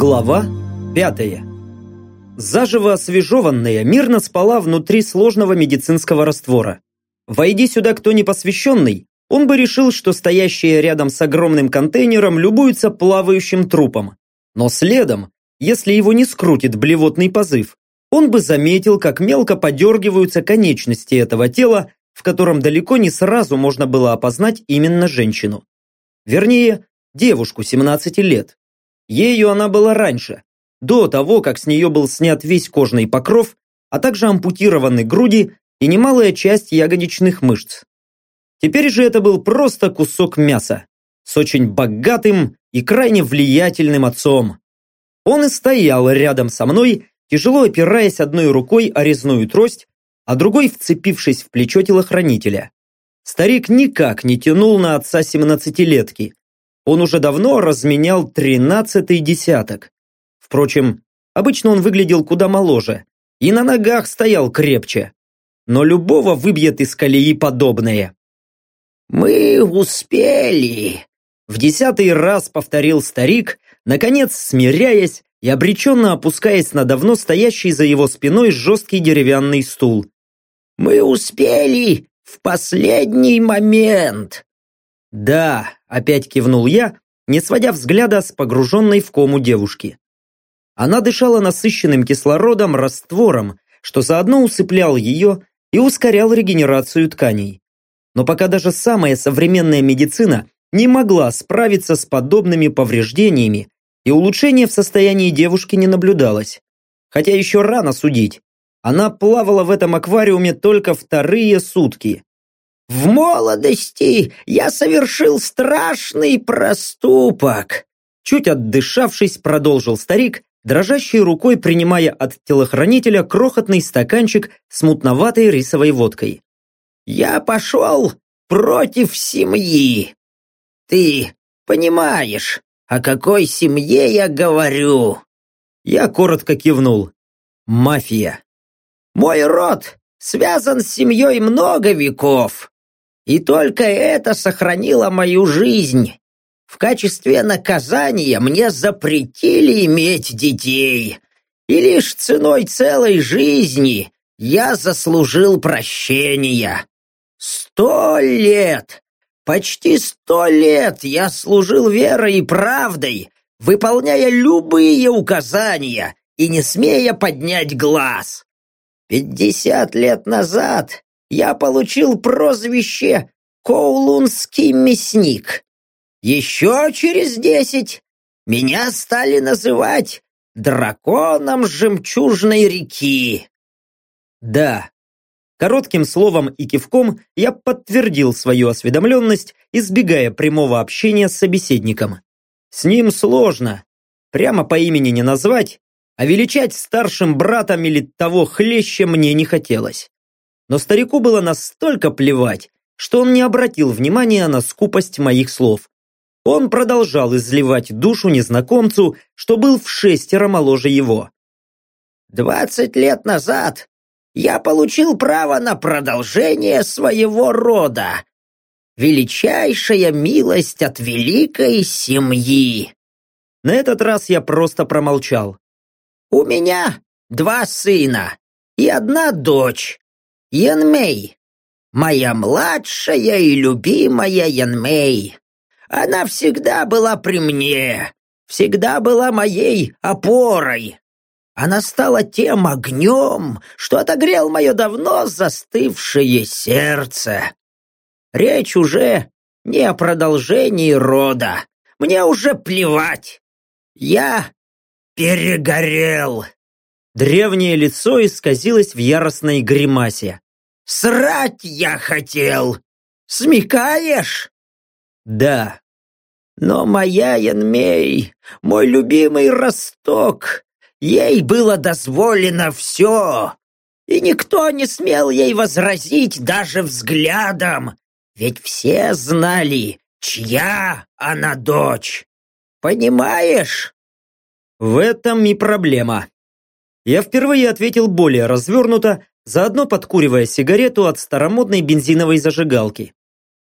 Глава пятая. Заживо освежеванная мирно спала внутри сложного медицинского раствора. Войди сюда кто не посвященный, он бы решил, что стоящие рядом с огромным контейнером любуются плавающим трупом. Но следом, если его не скрутит блевотный позыв, он бы заметил, как мелко подергиваются конечности этого тела, в котором далеко не сразу можно было опознать именно женщину. Вернее, девушку 17 лет. Ею она была раньше, до того, как с нее был снят весь кожный покров, а также ампутированы груди и немалая часть ягодичных мышц. Теперь же это был просто кусок мяса с очень богатым и крайне влиятельным отцом. Он и стоял рядом со мной, тяжело опираясь одной рукой о резную трость, а другой вцепившись в плечо телохранителя. Старик никак не тянул на отца семнадцатилетки. Он уже давно разменял тринадцатый десяток. Впрочем, обычно он выглядел куда моложе и на ногах стоял крепче. Но любого выбьет из колеи подобное. «Мы успели!» В десятый раз повторил старик, наконец смиряясь и обреченно опускаясь на давно стоящий за его спиной жесткий деревянный стул. «Мы успели в последний момент!» «Да», — опять кивнул я, не сводя взгляда с погруженной в кому девушки. Она дышала насыщенным кислородом, раствором, что заодно усыплял ее и ускорял регенерацию тканей. Но пока даже самая современная медицина не могла справиться с подобными повреждениями, и улучшения в состоянии девушки не наблюдалось. Хотя еще рано судить. Она плавала в этом аквариуме только вторые сутки. В молодости я совершил страшный проступок. Чуть отдышавшись, продолжил старик, дрожащей рукой принимая от телохранителя крохотный стаканчик с мутноватой рисовой водкой. Я пошел против семьи. Ты понимаешь, о какой семье я говорю? Я коротко кивнул. Мафия. Мой род связан с семьей много веков. И только это сохранило мою жизнь. В качестве наказания мне запретили иметь детей. И лишь ценой целой жизни я заслужил прощения. Сто лет! Почти сто лет я служил верой и правдой, выполняя любые указания и не смея поднять глаз. Пятьдесят лет назад я получил прозвище «Коулунский мясник». Еще через десять меня стали называть драконом жемчужной реки. Да, коротким словом и кивком я подтвердил свою осведомленность, избегая прямого общения с собеседником. С ним сложно. Прямо по имени не назвать, а величать старшим братом или того хлеще мне не хотелось. Но старику было настолько плевать, что он не обратил внимания на скупость моих слов. Он продолжал изливать душу незнакомцу, что был в шестеро моложе его. «Двадцать лет назад я получил право на продолжение своего рода. Величайшая милость от великой семьи». На этот раз я просто промолчал. «У меня два сына и одна дочь. Янмей, моя младшая и любимая Янмей. Она всегда была при мне, всегда была моей опорой. Она стала тем огнем, что отогрел мое давно застывшее сердце. Речь уже не о продолжении рода. Мне уже плевать. Я перегорел. Древнее лицо исказилось в яростной гримасе. «Срать я хотел! Смекаешь?» «Да». «Но моя Янмей, мой любимый росток, ей было дозволено все, и никто не смел ей возразить даже взглядом, ведь все знали, чья она дочь. Понимаешь?» В этом и проблема я впервые ответил более развернуто, заодно подкуривая сигарету от старомодной бензиновой зажигалки.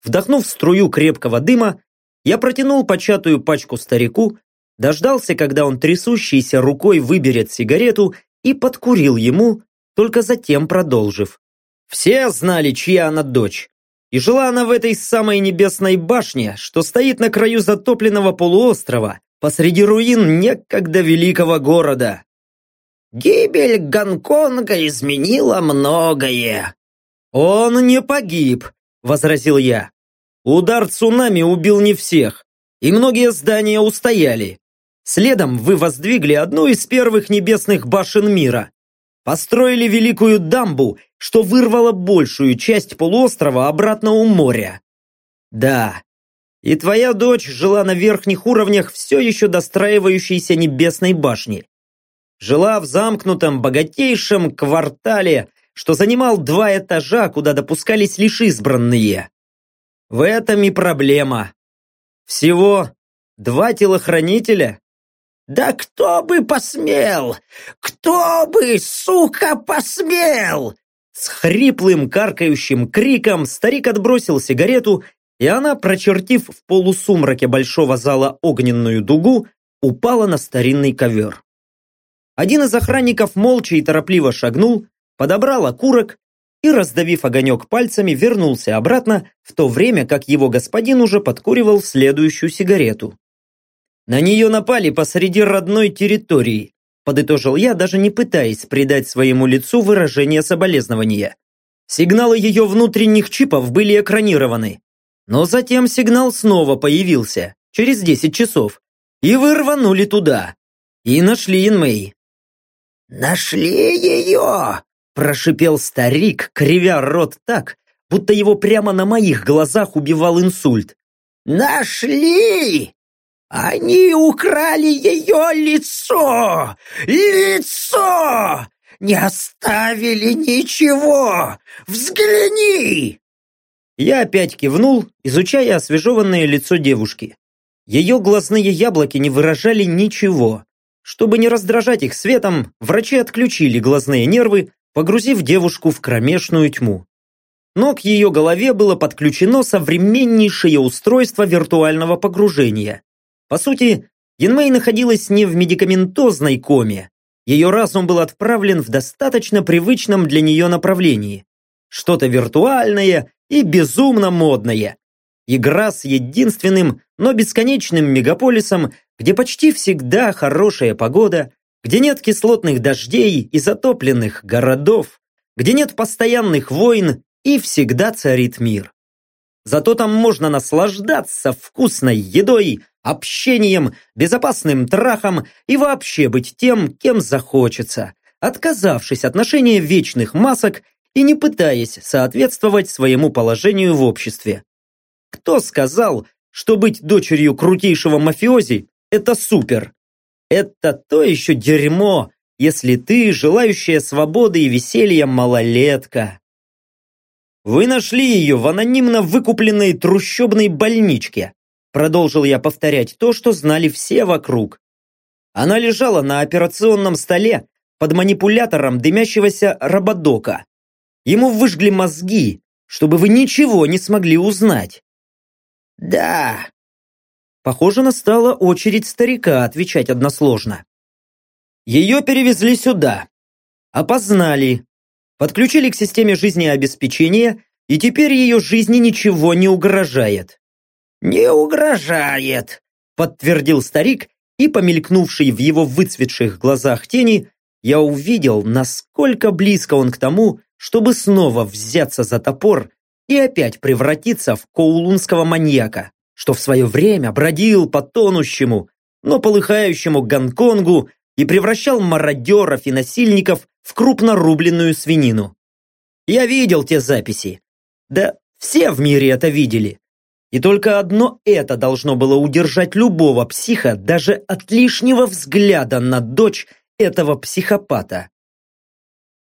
Вдохнув струю крепкого дыма, я протянул початую пачку старику, дождался, когда он трясущейся рукой выберет сигарету и подкурил ему, только затем продолжив. Все знали, чья она дочь. И жила она в этой самой небесной башне, что стоит на краю затопленного полуострова, посреди руин некогда великого города. Гибель Гонконга изменила многое. Он не погиб, возразил я. Удар цунами убил не всех, и многие здания устояли. Следом вы воздвигли одну из первых небесных башен мира. Построили великую дамбу, что вырвало большую часть полуострова обратно у моря. Да, и твоя дочь жила на верхних уровнях все еще достраивающейся небесной башни. Жила в замкнутом, богатейшем квартале, что занимал два этажа, куда допускались лишь избранные. В этом и проблема. Всего два телохранителя? Да кто бы посмел! Кто бы, сука, посмел! С хриплым каркающим криком старик отбросил сигарету и она, прочертив в полусумраке большого зала огненную дугу, упала на старинный ковер. Один из охранников молча и торопливо шагнул, подобрал окурок и, раздавив огонек пальцами, вернулся обратно, в то время как его господин уже подкуривал следующую сигарету. На нее напали посреди родной территории, подытожил я, даже не пытаясь придать своему лицу выражение соболезнования. Сигналы ее внутренних чипов были экранированы. Но затем сигнал снова появился, через 10 часов, и вы рванули туда. И нашли Инмэй. «Нашли ее!» – прошипел старик, кривя рот так, будто его прямо на моих глазах убивал инсульт. «Нашли! Они украли ее лицо! Лицо! Не оставили ничего! Взгляни!» Я опять кивнул, изучая освежеванное лицо девушки. Ее глазные яблоки не выражали ничего. Чтобы не раздражать их светом, врачи отключили глазные нервы, погрузив девушку в кромешную тьму. Но к ее голове было подключено современнейшее устройство виртуального погружения. По сути, Янмэй находилась не в медикаментозной коме. Ее разум был отправлен в достаточно привычном для нее направлении. Что-то виртуальное и безумно модное. Игра с единственным, но бесконечным мегаполисом, где почти всегда хорошая погода, где нет кислотных дождей и затопленных городов, где нет постоянных войн и всегда царит мир. Зато там можно наслаждаться вкусной едой, общением, безопасным трахом и вообще быть тем, кем захочется, отказавшись от ношения вечных масок и не пытаясь соответствовать своему положению в обществе. Кто сказал, что быть дочерью крутейшего мафиози – это супер? Это то еще дерьмо, если ты желающая свободы и веселья малолетка. Вы нашли ее в анонимно выкупленной трущобной больничке. Продолжил я повторять то, что знали все вокруг. Она лежала на операционном столе под манипулятором дымящегося рободока. Ему выжгли мозги, чтобы вы ничего не смогли узнать. Да. Похоже, настала очередь старика отвечать односложно. Ее перевезли сюда. Опознали. Подключили к системе жизнеобеспечения, и теперь ее жизни ничего не угрожает. «Не угрожает», — подтвердил старик, и, помелькнувший в его выцветших глазах тени, я увидел, насколько близко он к тому, чтобы снова взяться за топор и опять превратиться в коулунского маньяка, что в свое время бродил по тонущему, но полыхающему Гонконгу и превращал мародеров и насильников в крупно рубленную свинину. Я видел те записи. Да все в мире это видели. И только одно это должно было удержать любого психа даже от лишнего взгляда на дочь этого психопата.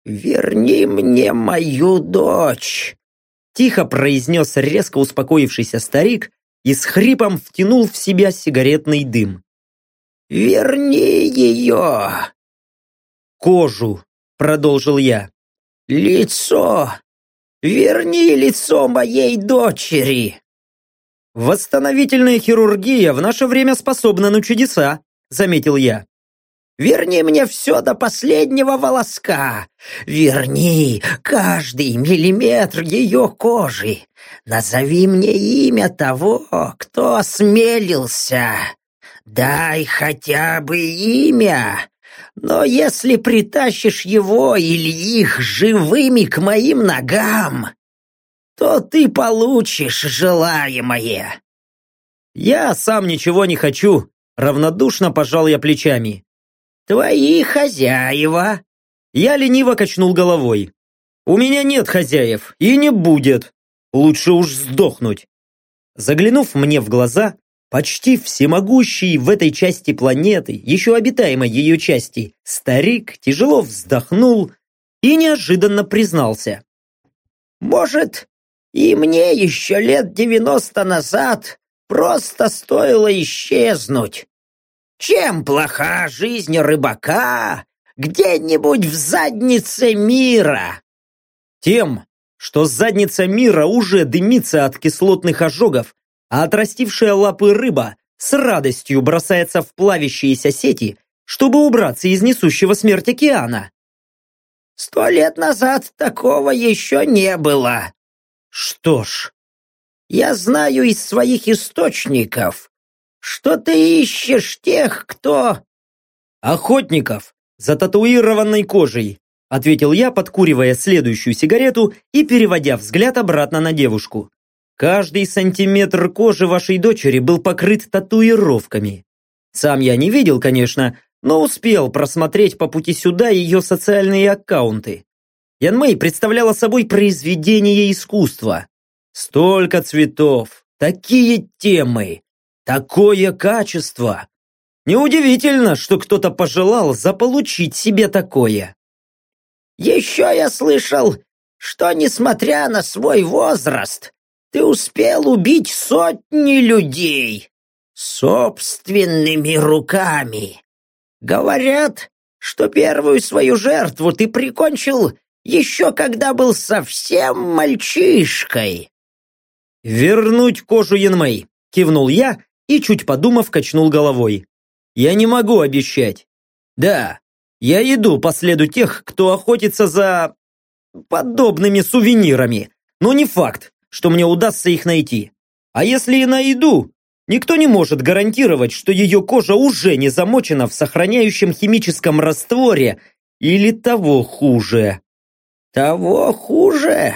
«Верни мне мою дочь!» Тихо произнес резко успокоившийся старик и с хрипом втянул в себя сигаретный дым. «Верни ее!» «Кожу!» — продолжил я. «Лицо! Верни лицо моей дочери!» «Восстановительная хирургия в наше время способна на чудеса», заметил я. Верни мне все до последнего волоска. Верни каждый миллиметр ее кожи. Назови мне имя того, кто осмелился. Дай хотя бы имя. Но если притащишь его или их живыми к моим ногам, то ты получишь желаемое. Я сам ничего не хочу, равнодушно пожал я плечами. Твои хозяева. Я лениво качнул головой. У меня нет хозяев и не будет. Лучше уж сдохнуть. Заглянув мне в глаза, почти всемогущий в этой части планеты, еще обитаемой ее части, старик тяжело вздохнул и неожиданно признался. «Может, и мне еще лет девяносто назад просто стоило исчезнуть. Чем плоха жизнь рыбака где-нибудь в заднице мира? Тем, что задница мира уже дымится от кислотных ожогов, а отрастившая лапы рыба с радостью бросается в плавящиеся сети, чтобы убраться из несущего смерть океана. Сто лет назад такого еще не было. Что ж, я знаю из своих источников, что ты ищешь тех, кто... Охотников за татуированной кожей, ответил я, подкуривая следующую сигарету и переводя взгляд обратно на девушку. Каждый сантиметр кожи вашей дочери был покрыт татуировками. Сам я не видел, конечно, но успел просмотреть по пути сюда ее социальные аккаунты. Янмэй представляла собой произведение искусства. Столько цветов, такие темы, такое качество. Неудивительно, что кто-то пожелал заполучить себе такое. Еще я слышал, что, несмотря на свой возраст, ты успел убить сотни людей собственными руками. Говорят, что первую свою жертву ты прикончил еще когда был совсем мальчишкой. «Вернуть кожу Янмэй», — кивнул я и, чуть подумав, качнул головой. «Я не могу обещать. Да, я иду по следу тех, кто охотится за... подобными сувенирами, но не факт, что мне удастся их найти. А если и найду, никто не может гарантировать, что ее кожа уже не замочена в сохраняющем химическом растворе или того хуже. Того хуже.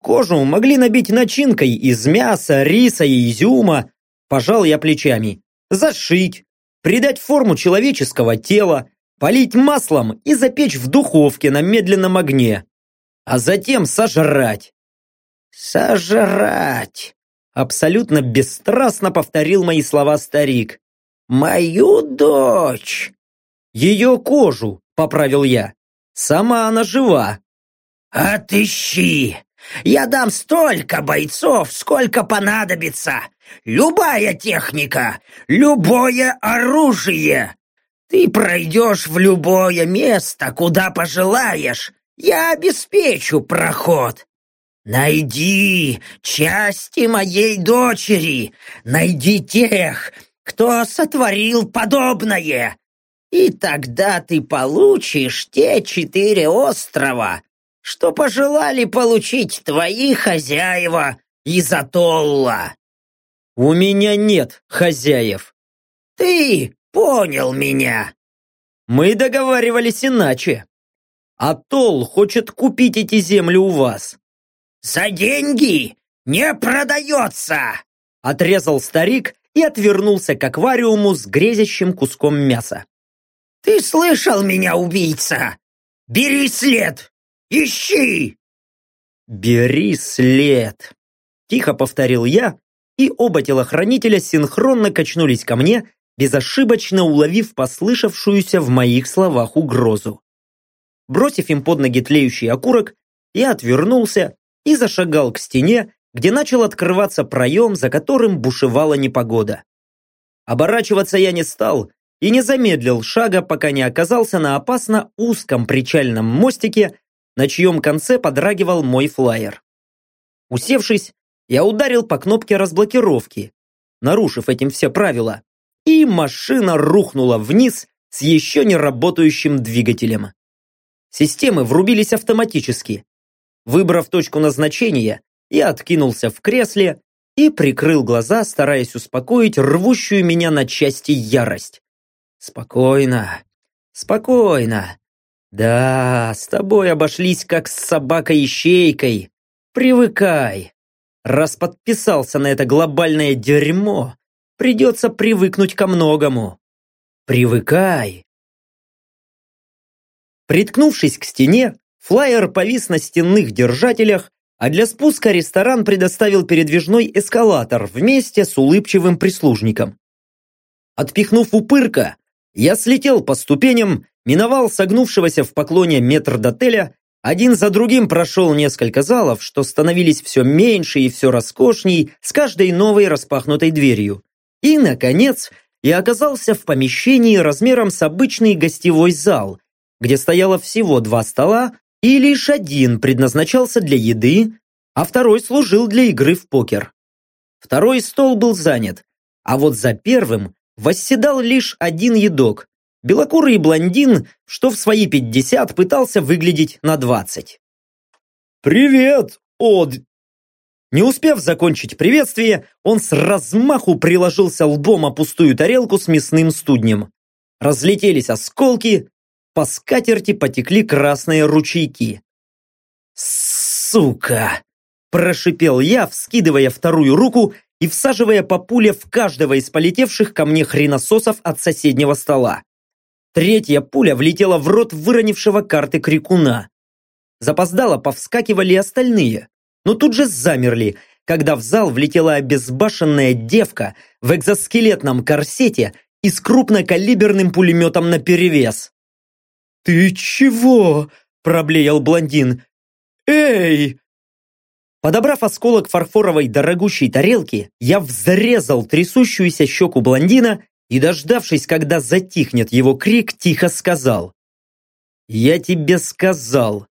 Кожу могли набить начинкой из мяса, риса и изюма. Пожал я плечами. Зашить, придать форму человеческого тела, полить маслом и запечь в духовке на медленном огне. А затем сожрать. Сожрать. Абсолютно бесстрастно повторил мои слова старик. «Мою дочь!» «Ее кожу», — поправил я. «Сама она жива». «Отыщи! Я дам столько бойцов, сколько понадобится! Любая техника, любое оружие! Ты пройдешь в любое место, куда пожелаешь! Я обеспечу проход!» «Найди части моей дочери! Найди тех, кто сотворил подобное! И тогда ты получишь те четыре острова, что пожелали получить твои хозяева из Атолла. У меня нет хозяев. Ты понял меня. Мы договаривались иначе. Атолл хочет купить эти земли у вас. За деньги не продается! Отрезал старик и отвернулся к аквариуму с грезящим куском мяса. «Ты слышал меня, убийца? Бери след! Ищи!» «Бери след!» Тихо повторил я, и оба телохранителя синхронно качнулись ко мне, безошибочно уловив послышавшуюся в моих словах угрозу. Бросив им под ноги тлеющий окурок, я отвернулся и зашагал к стене, где начал открываться проем, за которым бушевала непогода. Оборачиваться я не стал и не замедлил шага, пока не оказался на опасно узком причальном мостике, на чьем конце подрагивал мой флайер. Усевшись, я ударил по кнопке разблокировки, нарушив этим все правила, и машина рухнула вниз с еще не работающим двигателем. Системы врубились автоматически. Выбрав точку назначения, я откинулся в кресле и прикрыл глаза, стараясь успокоить рвущую меня на части ярость. Спокойно, спокойно. Да, с тобой обошлись как с собакой-ищейкой. Привыкай. Раз подписался на это глобальное дерьмо, придется привыкнуть ко многому. Привыкай. Приткнувшись к стене, флайер повис на стенных держателях, а для спуска ресторан предоставил передвижной эскалатор вместе с улыбчивым прислужником. Отпихнув упырка, я слетел по ступеням, миновал согнувшегося в поклоне метр до отеля, один за другим прошел несколько залов, что становились все меньше и все роскошней с каждой новой распахнутой дверью. И, наконец, я оказался в помещении размером с обычный гостевой зал, где стояло всего два стола, и лишь один предназначался для еды, а второй служил для игры в покер. Второй стол был занят, а вот за первым восседал лишь один едок, белокурый блондин, что в свои пятьдесят пытался выглядеть на двадцать. «Привет, Од!» Не успев закончить приветствие, он с размаху приложился лбом о пустую тарелку с мясным студнем. Разлетелись осколки, по скатерти потекли красные ручейки. «Сука!» – прошипел я, вскидывая вторую руку и всаживая по пуле в каждого из полетевших ко мне хренососов от соседнего стола. Третья пуля влетела в рот выронившего карты крикуна. Запоздало повскакивали остальные, но тут же замерли, когда в зал влетела обезбашенная девка в экзоскелетном корсете и с крупнокалиберным пулеметом наперевес. «Ты чего?» – проблеял блондин. «Эй!» Подобрав осколок фарфоровой дорогущей тарелки, я взрезал трясущуюся щеку блондина и, дождавшись, когда затихнет его крик, тихо сказал. «Я тебе сказал,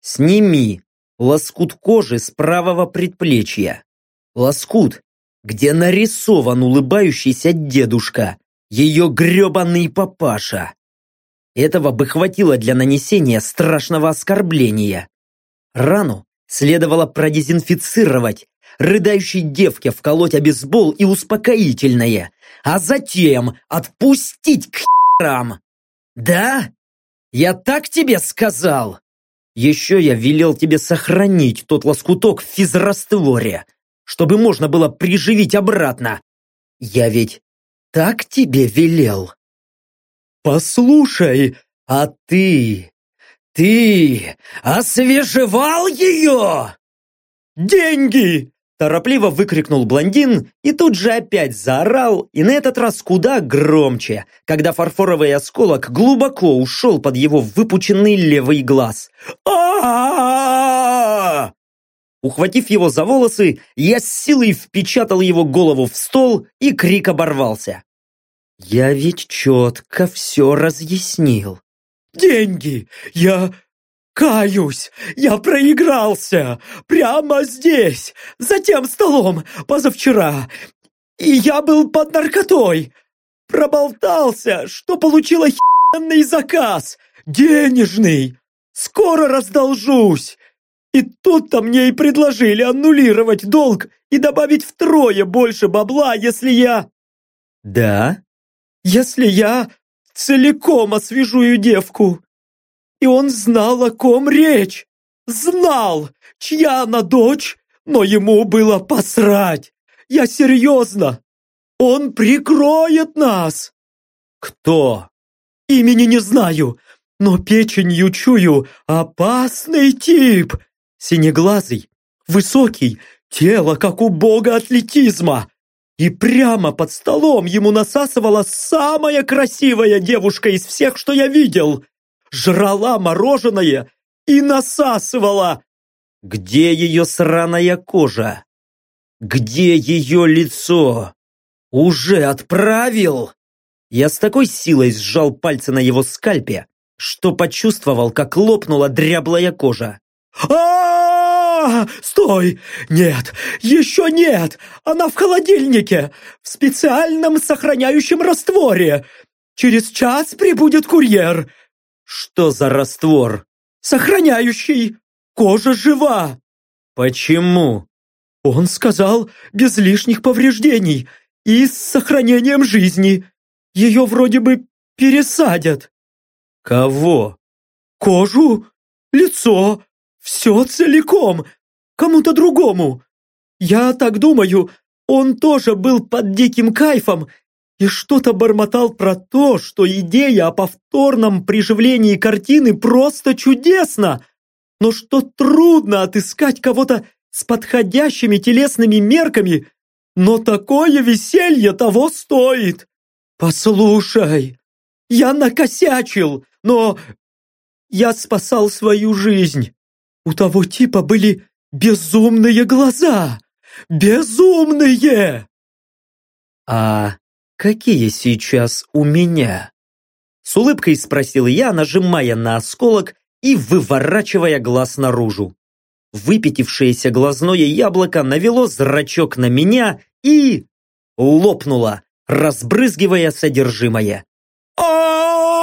сними лоскут кожи с правого предплечья. Лоскут, где нарисован улыбающийся дедушка, ее гребаный папаша. Этого бы хватило для нанесения страшного оскорбления. Рану следовало продезинфицировать, рыдающей девке вколоть обезбол и успокоительное, а затем отпустить к херам. Да? Я так тебе сказал? Еще я велел тебе сохранить тот лоскуток в физрастворе, чтобы можно было приживить обратно. Я ведь так тебе велел. «Послушай, а ты... ты освежевал ее?» «Деньги!» Торопливо выкрикнул блондин и тут же опять заорал, и на этот раз куда громче, когда фарфоровый осколок глубоко ушел под его выпученный левый глаз. а Ухватив его за волосы, я с силой впечатал его голову в стол, и крик оборвался. Я ведь четко все разъяснил. «Деньги! Я каюсь! Я проигрался! Прямо здесь! За тем столом! Позавчера! И я был под наркотой! Проболтался, что получила хенный заказ! Денежный! Скоро раздолжусь!» И тут-то мне и предложили аннулировать долг и добавить втрое больше бабла, если я... Да? если я целиком освежую девку. И он знал, о ком речь. Знал, чья она дочь, но ему было посрать. Я серьезно. Он прикроет нас. Кто? Имени не знаю, но печенью чую опасный тип. Синеглазый, высокий, тело, как у бога атлетизма. И прямо под столом ему насасывала самая красивая девушка из всех, что я видел. Жрала мороженое и насасывала. Где ее сраная кожа? Где ее лицо? Уже отправил? Я с такой силой сжал пальцы на его скальпе, что почувствовал, как лопнула дряблая кожа. а Стой! Нет! Еще нет! Она в холодильнике! В специальном сохраняющем растворе! Через час прибудет курьер!» «Что за раствор?» «Сохраняющий! Кожа жива!» «Почему?» «Он сказал, без лишних повреждений и с сохранением жизни. Ее вроде бы пересадят». «Кого?» «Кожу, лицо, все целиком, кому-то другому. Я так думаю, он тоже был под диким кайфом и что-то бормотал про то, что идея о повторном приживлении картины просто чудесна, но что трудно отыскать кого-то с подходящими телесными мерками, но такое веселье того стоит. Послушай, я накосячил, но я спасал свою жизнь. У того типа были безумные глаза. Безумные! А какие сейчас у меня? С улыбкой спросил я, нажимая на осколок и выворачивая глаз наружу. Выпятившееся глазное яблоко навело зрачок на меня и... лопнуло, разбрызгивая содержимое. а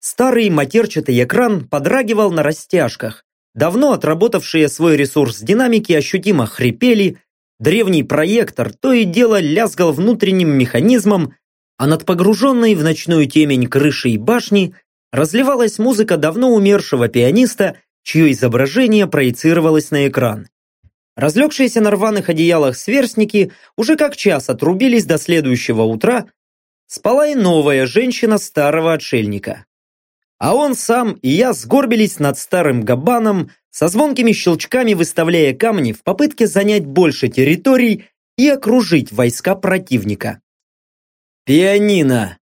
Старый матерчатый экран подрагивал на растяжках. Давно отработавшие свой ресурс динамики ощутимо хрипели, древний проектор то и дело лязгал внутренним механизмом, а над погруженной в ночную темень крышей башни разливалась музыка давно умершего пианиста, чье изображение проецировалось на экран. Разлегшиеся на рваных одеялах сверстники уже как час отрубились до следующего утра, спала и новая женщина старого отшельника. А он сам и я сгорбились над старым габаном, со звонкими щелчками выставляя камни в попытке занять больше территорий и окружить войска противника. «Пианино!»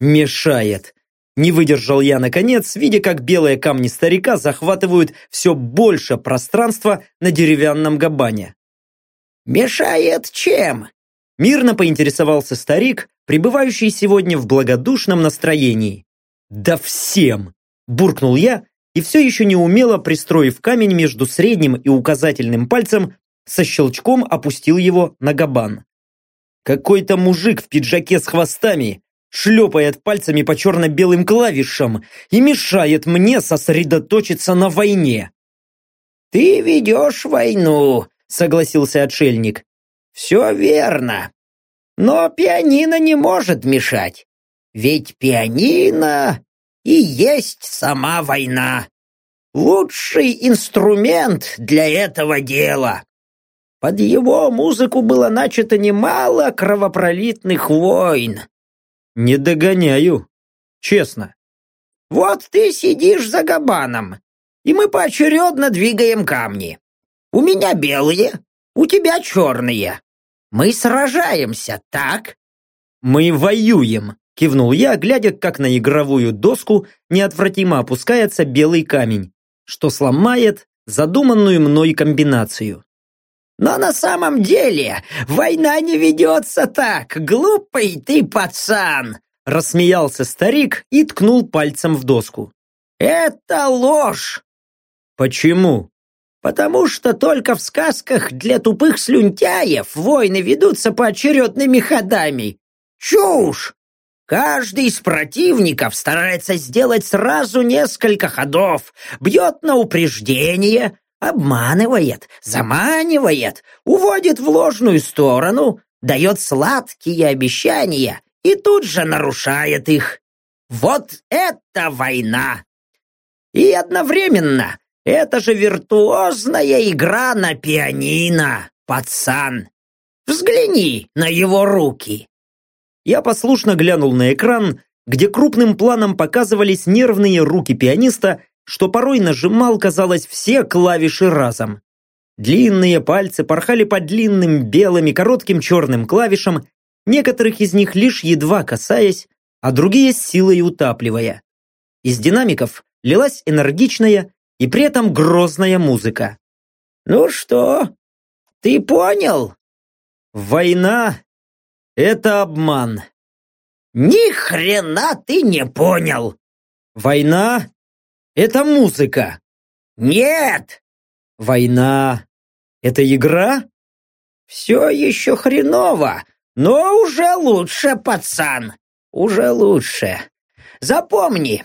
«Мешает!» Не выдержал я наконец, видя, как белые камни старика захватывают все больше пространства на деревянном габане. «Мешает чем?» Мирно поинтересовался старик, пребывающий сегодня в благодушном настроении. «Да всем!» – буркнул я и все еще неумело пристроив камень между средним и указательным пальцем, со щелчком опустил его на габан. Какой-то мужик в пиджаке с хвостами шлепает пальцами по черно-белым клавишам и мешает мне сосредоточиться на войне. «Ты ведешь войну», — согласился отшельник. «Все верно. Но пианино не может мешать. Ведь пианино и есть сама война. Лучший инструмент для этого дела. Под его музыку было начато немало кровопролитных войн. Не догоняю, честно. Вот ты сидишь за габаном, и мы поочередно двигаем камни. У меня белые, у тебя черные. Мы сражаемся, так? Мы воюем, Кивнул я, глядя, как на игровую доску неотвратимо опускается белый камень, что сломает задуманную мной комбинацию. «Но на самом деле война не ведется так, глупый ты пацан!» Рассмеялся старик и ткнул пальцем в доску. «Это ложь!» «Почему?» «Потому что только в сказках для тупых слюнтяев войны ведутся поочередными ходами. Чушь! Каждый из противников старается сделать сразу несколько ходов, бьет на упреждение, обманывает, заманивает, уводит в ложную сторону, дает сладкие обещания и тут же нарушает их. Вот это война! И одновременно это же виртуозная игра на пианино, пацан. Взгляни на его руки. Я послушно глянул на экран, где крупным планом показывались нервные руки пианиста, что порой нажимал, казалось, все клавиши разом. Длинные пальцы порхали по длинным белым и коротким черным клавишам, некоторых из них лишь едва касаясь, а другие с силой утапливая. Из динамиков лилась энергичная и при этом грозная музыка. «Ну что, ты понял?» «Война это обман. Ни хрена ты не понял. Война — это музыка. Нет. Война — это игра? Все еще хреново, но уже лучше, пацан. Уже лучше. Запомни,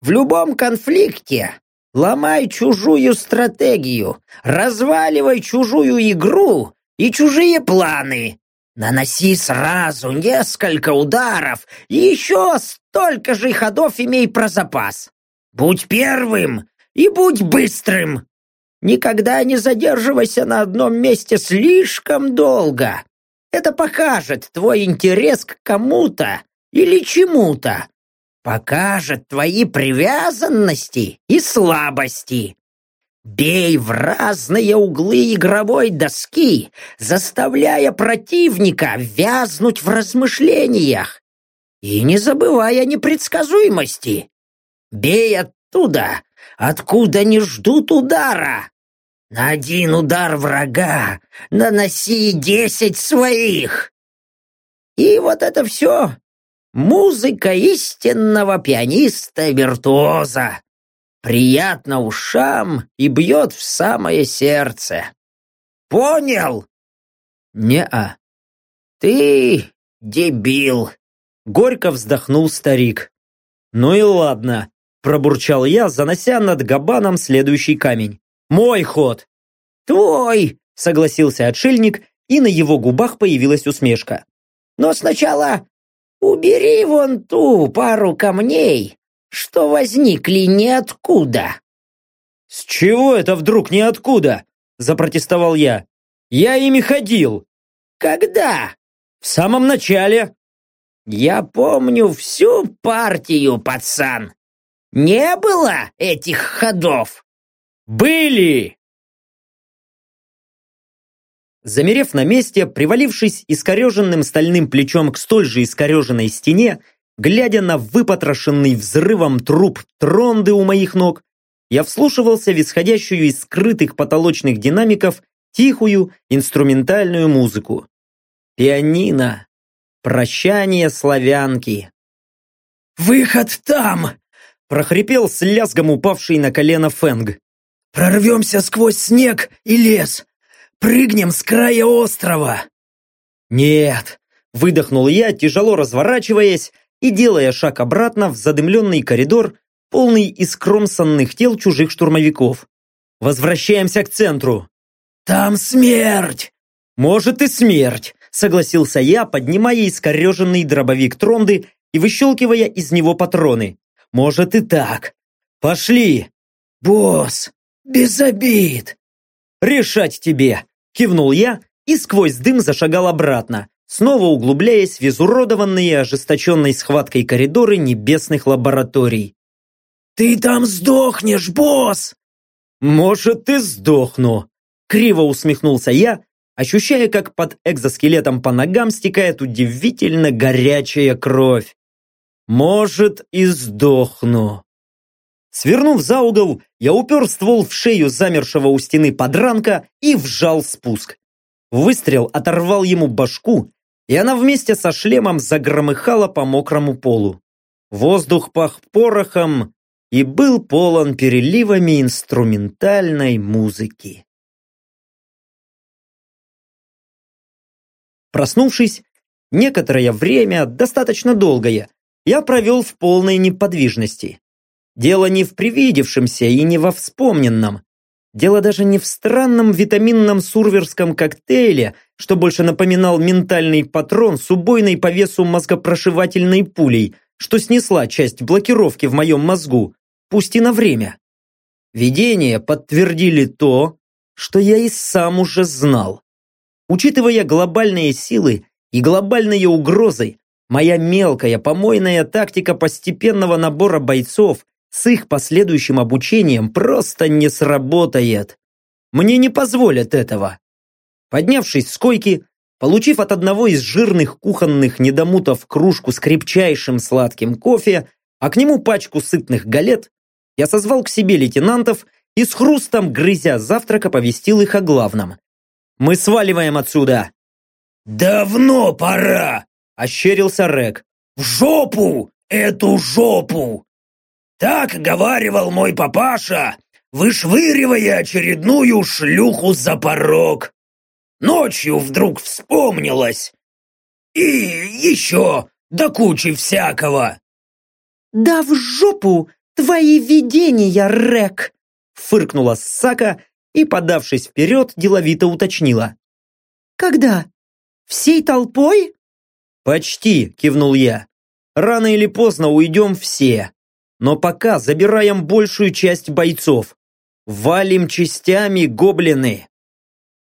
в любом конфликте ломай чужую стратегию, разваливай чужую игру и чужие планы. Наноси сразу несколько ударов и еще столько же ходов имей про запас. Будь первым и будь быстрым. Никогда не задерживайся на одном месте слишком долго. Это покажет твой интерес к кому-то или чему-то. Покажет твои привязанности и слабости. Бей в разные углы игровой доски, заставляя противника вязнуть в размышлениях. И не забывай о непредсказуемости. Бей оттуда, откуда не ждут удара. На один удар врага наноси десять своих. И вот это все музыка истинного пианиста-виртуоза приятно ушам и бьет в самое сердце. Понял? Не-а. Ты дебил. Горько вздохнул старик. Ну и ладно, пробурчал я, занося над Габаном следующий камень. Мой ход. Твой, согласился отшельник, и на его губах появилась усмешка. Но сначала убери вон ту пару камней, что возникли ниоткуда. «С чего это вдруг ниоткуда?» – запротестовал я. «Я ими ходил». «Когда?» «В самом начале». «Я помню всю партию, пацан. Не было этих ходов?» «Были!» Замерев на месте, привалившись искореженным стальным плечом к столь же искореженной стене, Глядя на выпотрошенный взрывом труп тронды у моих ног, я вслушивался в исходящую из скрытых потолочных динамиков тихую инструментальную музыку. Пианино. Прощание славянки. «Выход там!» – прохрипел с лязгом упавший на колено Фэнг. «Прорвемся сквозь снег и лес! Прыгнем с края острова!» «Нет!» – выдохнул я, тяжело разворачиваясь и делая шаг обратно в задымленный коридор, полный искромсанных тел чужих штурмовиков. Возвращаемся к центру. Там смерть! Может и смерть, согласился я, поднимая искореженный дробовик Тронды и выщелкивая из него патроны. Может и так. Пошли. Босс, без обид. Решать тебе, кивнул я и сквозь дым зашагал обратно, снова углубляясь в изуродованные ожесточенной схваткой коридоры небесных лабораторий. «Ты там сдохнешь, босс!» «Может, и сдохну!» Криво усмехнулся я, ощущая, как под экзоскелетом по ногам стекает удивительно горячая кровь. «Может, и сдохну!» Свернув за угол, я упер ствол в шею замершего у стены подранка и вжал спуск. Выстрел оторвал ему башку, и она вместе со шлемом загромыхала по мокрому полу. Воздух пах порохом и был полон переливами инструментальной музыки. Проснувшись, некоторое время, достаточно долгое, я провел в полной неподвижности. Дело не в привидевшемся и не во вспомненном. Дело даже не в странном витаминном сурверском коктейле, что больше напоминал ментальный патрон с убойной по весу мозгопрошивательной пулей, что снесла часть блокировки в моем мозгу, пусть и на время. Видения подтвердили то, что я и сам уже знал. Учитывая глобальные силы и глобальные угрозы, моя мелкая помойная тактика постепенного набора бойцов с их последующим обучением просто не сработает. Мне не позволят этого. Поднявшись с койки, получив от одного из жирных кухонных недомутов кружку с крепчайшим сладким кофе, а к нему пачку сытных галет, я созвал к себе лейтенантов и с хрустом, грызя завтрака, повестил их о главном. «Мы сваливаем отсюда!» «Давно пора!» – ощерился Рек. В жопу! Эту жопу! Так говаривал мой папаша, вышвыривая очередную шлюху за порог. Ночью вдруг вспомнилось. И еще до кучи всякого. «Да в жопу твои видения, Рек!» фыркнула Сака и, подавшись вперед, деловито уточнила. «Когда? Всей толпой?» «Почти», — кивнул я. «Рано или поздно уйдем все. Но пока забираем большую часть бойцов. Валим частями гоблины».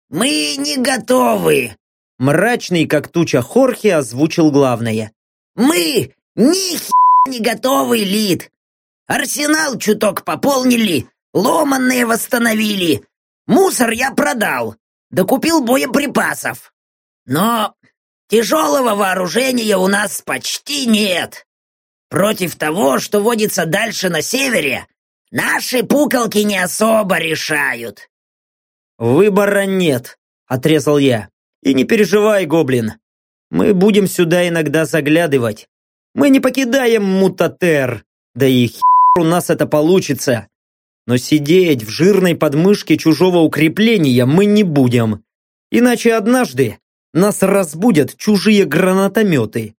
«Мы не готовы!» Мрачный, как туча Хорхе, озвучил главное. «Мы ни не готовы, Лид! Арсенал чуток пополнили, ломанные восстановили, мусор я продал, докупил боеприпасов. Но тяжелого вооружения у нас почти нет. Против того, что водится дальше на севере, наши пукалки не особо решают. «Выбора нет», — отрезал я. «И не переживай, гоблин. Мы будем сюда иногда заглядывать. Мы не покидаем Мутатер. Да и хер у нас это получится. Но сидеть в жирной подмышке чужого укрепления мы не будем. Иначе однажды нас разбудят чужие гранатометы.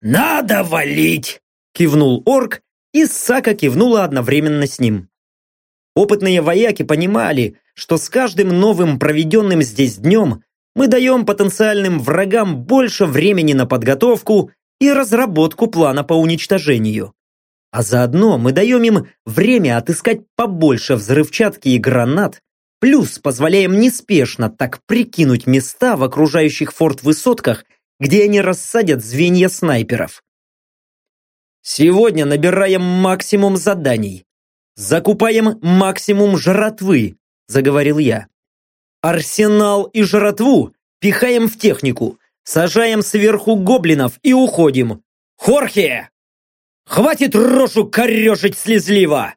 «Надо валить!» – кивнул орк, и Сака кивнула одновременно с ним. Опытные вояки понимали, что с каждым новым проведенным здесь днем мы даем потенциальным врагам больше времени на подготовку и разработку плана по уничтожению. А заодно мы даем им время отыскать побольше взрывчатки и гранат, плюс позволяем неспешно так прикинуть места в окружающих форт высотках, где они рассадят звенья снайперов. Сегодня набираем максимум заданий. Закупаем максимум жратвы, заговорил я. Арсенал и жратву пихаем в технику, сажаем сверху гоблинов и уходим. Хорхе! Хватит рожу корежить слезливо!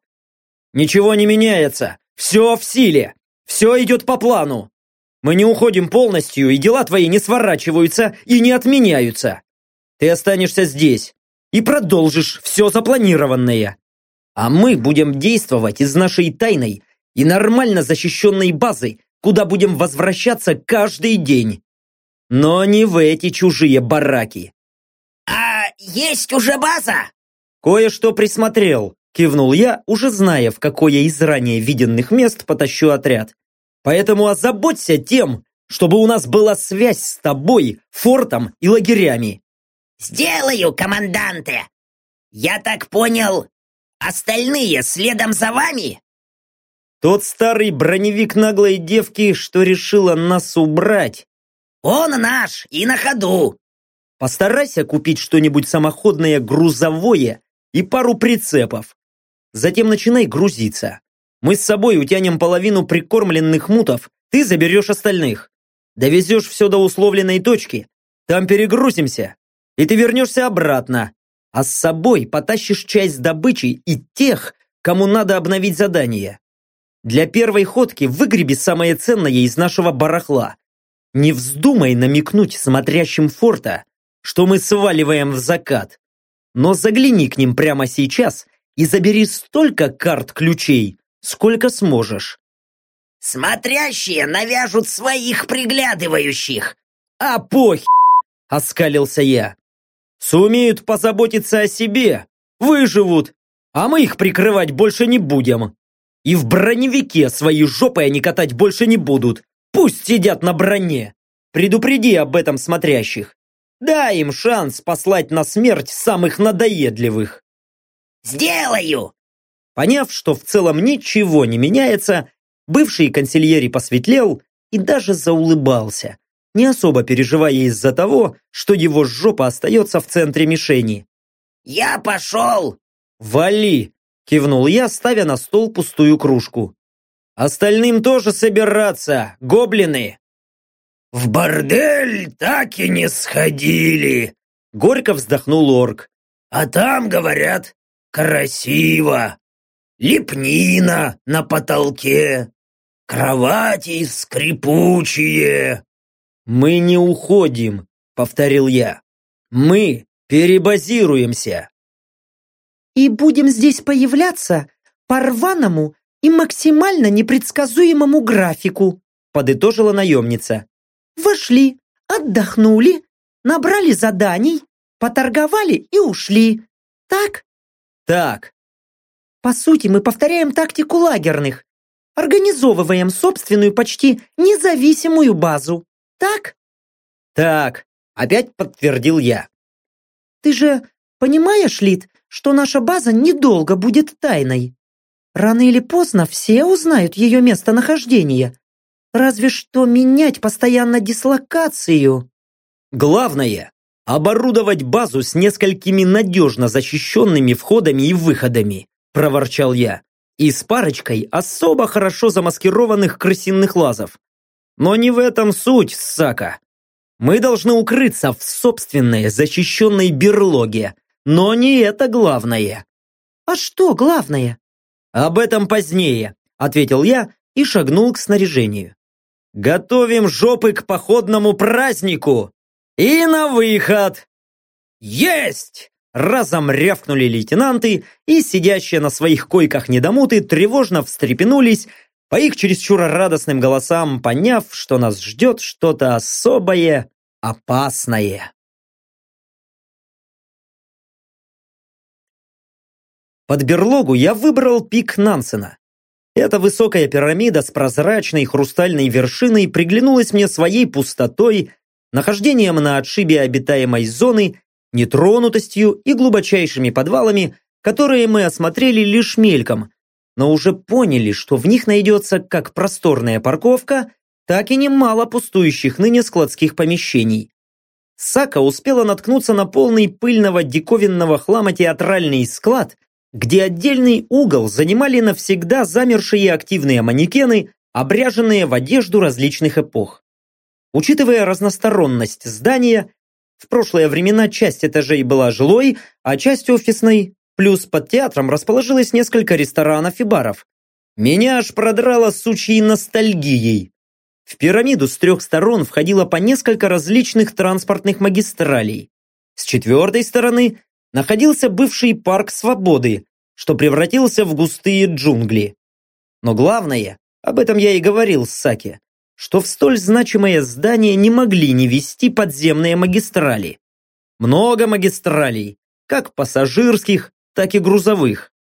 Ничего не меняется, все в силе, все идет по плану. Мы не уходим полностью, и дела твои не сворачиваются и не отменяются. Ты останешься здесь и продолжишь все запланированное. А мы будем действовать из нашей тайной и нормально защищенной базы, куда будем возвращаться каждый день. Но не в эти чужие бараки. «А есть уже база?» «Кое-что присмотрел», — кивнул я, уже зная, в какое из ранее виденных мест потащу отряд. «Поэтому озаботься тем, чтобы у нас была связь с тобой, фортом и лагерями». «Сделаю, команданте! Я так понял, Остальные следом за вами?» Тот старый броневик наглой девки, что решила нас убрать. «Он наш и на ходу!» Постарайся купить что-нибудь самоходное грузовое и пару прицепов. Затем начинай грузиться. Мы с собой утянем половину прикормленных мутов, ты заберешь остальных. Довезешь все до условленной точки, там перегрузимся, и ты вернешься обратно, а с собой потащишь часть добычи и тех, кому надо обновить задание. Для первой ходки выгреби самое ценное из нашего барахла. Не вздумай намекнуть смотрящим форта, что мы сваливаем в закат. Но загляни к ним прямо сейчас и забери столько карт-ключей, сколько сможешь. «Смотрящие навяжут своих приглядывающих!» «А похи!» — оскалился я. Сумеют позаботиться о себе, выживут, а мы их прикрывать больше не будем. И в броневике свои жопы они катать больше не будут. Пусть сидят на броне. Предупреди об этом смотрящих. Дай им шанс послать на смерть самых надоедливых. «Сделаю!» Поняв, что в целом ничего не меняется, бывший консильери посветлел и даже заулыбался не особо переживая из-за того, что его жопа остается в центре мишени. «Я пошел!» «Вали!» – кивнул я, ставя на стол пустую кружку. «Остальным тоже собираться, гоблины!» «В бордель так и не сходили!» Горько вздохнул орк. «А там, говорят, красиво! Лепнина на потолке, кровати скрипучие!» «Мы не уходим», — повторил я. «Мы Перебазируемся. И будем здесь появляться по рваному и максимально непредсказуемому графику, подытожила наемница. Вошли, отдохнули, набрали заданий, поторговали и ушли. Так? Так. По сути, мы повторяем тактику лагерных. Организовываем собственную почти независимую базу. Так? Так, опять подтвердил я. Ты же понимаешь, Лид, что наша база недолго будет тайной? Рано или поздно все узнают ее местонахождение. Разве что менять постоянно дислокацию. Главное – оборудовать базу с несколькими надежно защищенными входами и выходами, проворчал я, и с парочкой особо хорошо замаскированных крысиных лазов. Но не в этом суть, Сака. Мы должны укрыться в собственной защищенной берлоге, но не это главное. А что главное? Об этом позднее, ответил я и шагнул к снаряжению. Готовим жопы к походному празднику! И на выход! Есть! Разом рявкнули лейтенанты, и сидящие на своих койках недомуты тревожно встрепенулись, по их чересчур радостным голосам поняв, что нас ждет что-то особое, опасное. Под берлогу я выбрал пик Нансена. Эта высокая пирамида с прозрачной хрустальной вершиной приглянулась мне своей пустотой, нахождением на отшибе обитаемой зоны, нетронутостью и глубочайшими подвалами, которые мы осмотрели лишь мельком, но уже поняли, что в них найдется как просторная парковка, так и немало пустующих ныне складских помещений. Сака успела наткнуться на полный пыльного диковинного хлама театральный склад, где отдельный угол занимали навсегда замершие активные манекены, обряженные в одежду различных эпох. Учитывая разносторонность здания, в прошлые времена часть этажей была жилой, а часть офисной, плюс под театром расположилось несколько ресторанов и баров. Меня аж продрало сучьей ностальгией. В пирамиду с трех сторон входило по несколько различных транспортных магистралей. С четвертой стороны находился бывший парк Свободы, что превратился в густые джунгли. Но главное, об этом я и говорил с Саки, что в столь значимое здание не могли не вести подземные магистрали. Много магистралей, как пассажирских, так и грузовых.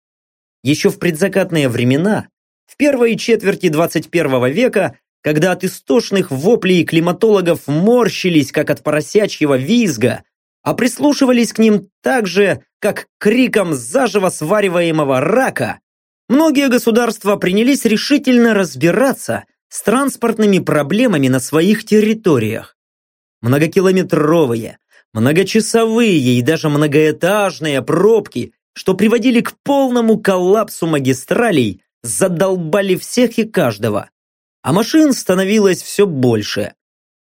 Еще в предзакатные времена, в первой четверти 21 века, когда от истошных воплей климатологов морщились, как от поросячьего визга, а прислушивались к ним так же, как к крикам заживо свариваемого рака, многие государства принялись решительно разбираться с транспортными проблемами на своих территориях. Многокилометровые, многочасовые и даже многоэтажные пробки, что приводили к полному коллапсу магистралей, задолбали всех и каждого. А машин становилось все больше.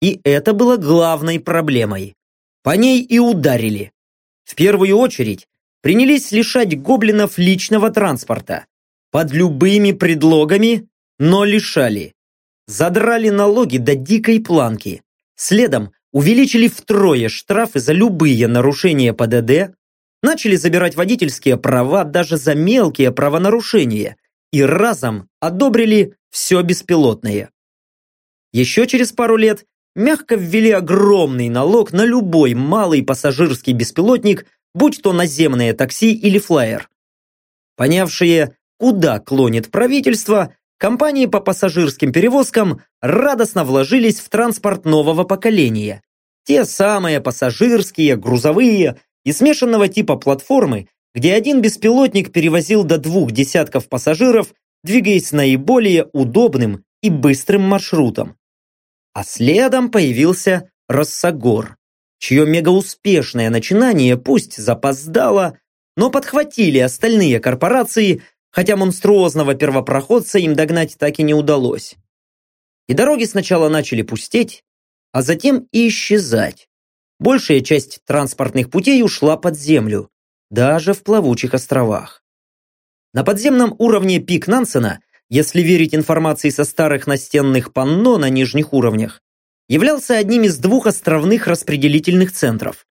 И это было главной проблемой. По ней и ударили. В первую очередь принялись лишать гоблинов личного транспорта. Под любыми предлогами, но лишали. Задрали налоги до дикой планки. Следом увеличили втрое штрафы за любые нарушения ПДД, начали забирать водительские права даже за мелкие правонарушения и разом одобрили все беспилотное. Еще через пару лет мягко ввели огромный налог на любой малый пассажирский беспилотник, будь то наземное такси или флайер. Понявшие, куда клонит правительство, компании по пассажирским перевозкам радостно вложились в транспорт нового поколения. Те самые пассажирские, грузовые и смешанного типа платформы, где один беспилотник перевозил до двух десятков пассажиров, двигаясь наиболее удобным и быстрым маршрутом. А следом появился Рассагор, чье мегауспешное начинание пусть запоздало, но подхватили остальные корпорации, хотя монструозного первопроходца им догнать так и не удалось. И дороги сначала начали пустеть, а затем и исчезать. Большая часть транспортных путей ушла под землю, даже в плавучих островах. На подземном уровне пик Нансена если верить информации со старых настенных панно на нижних уровнях, являлся одним из двух островных распределительных центров.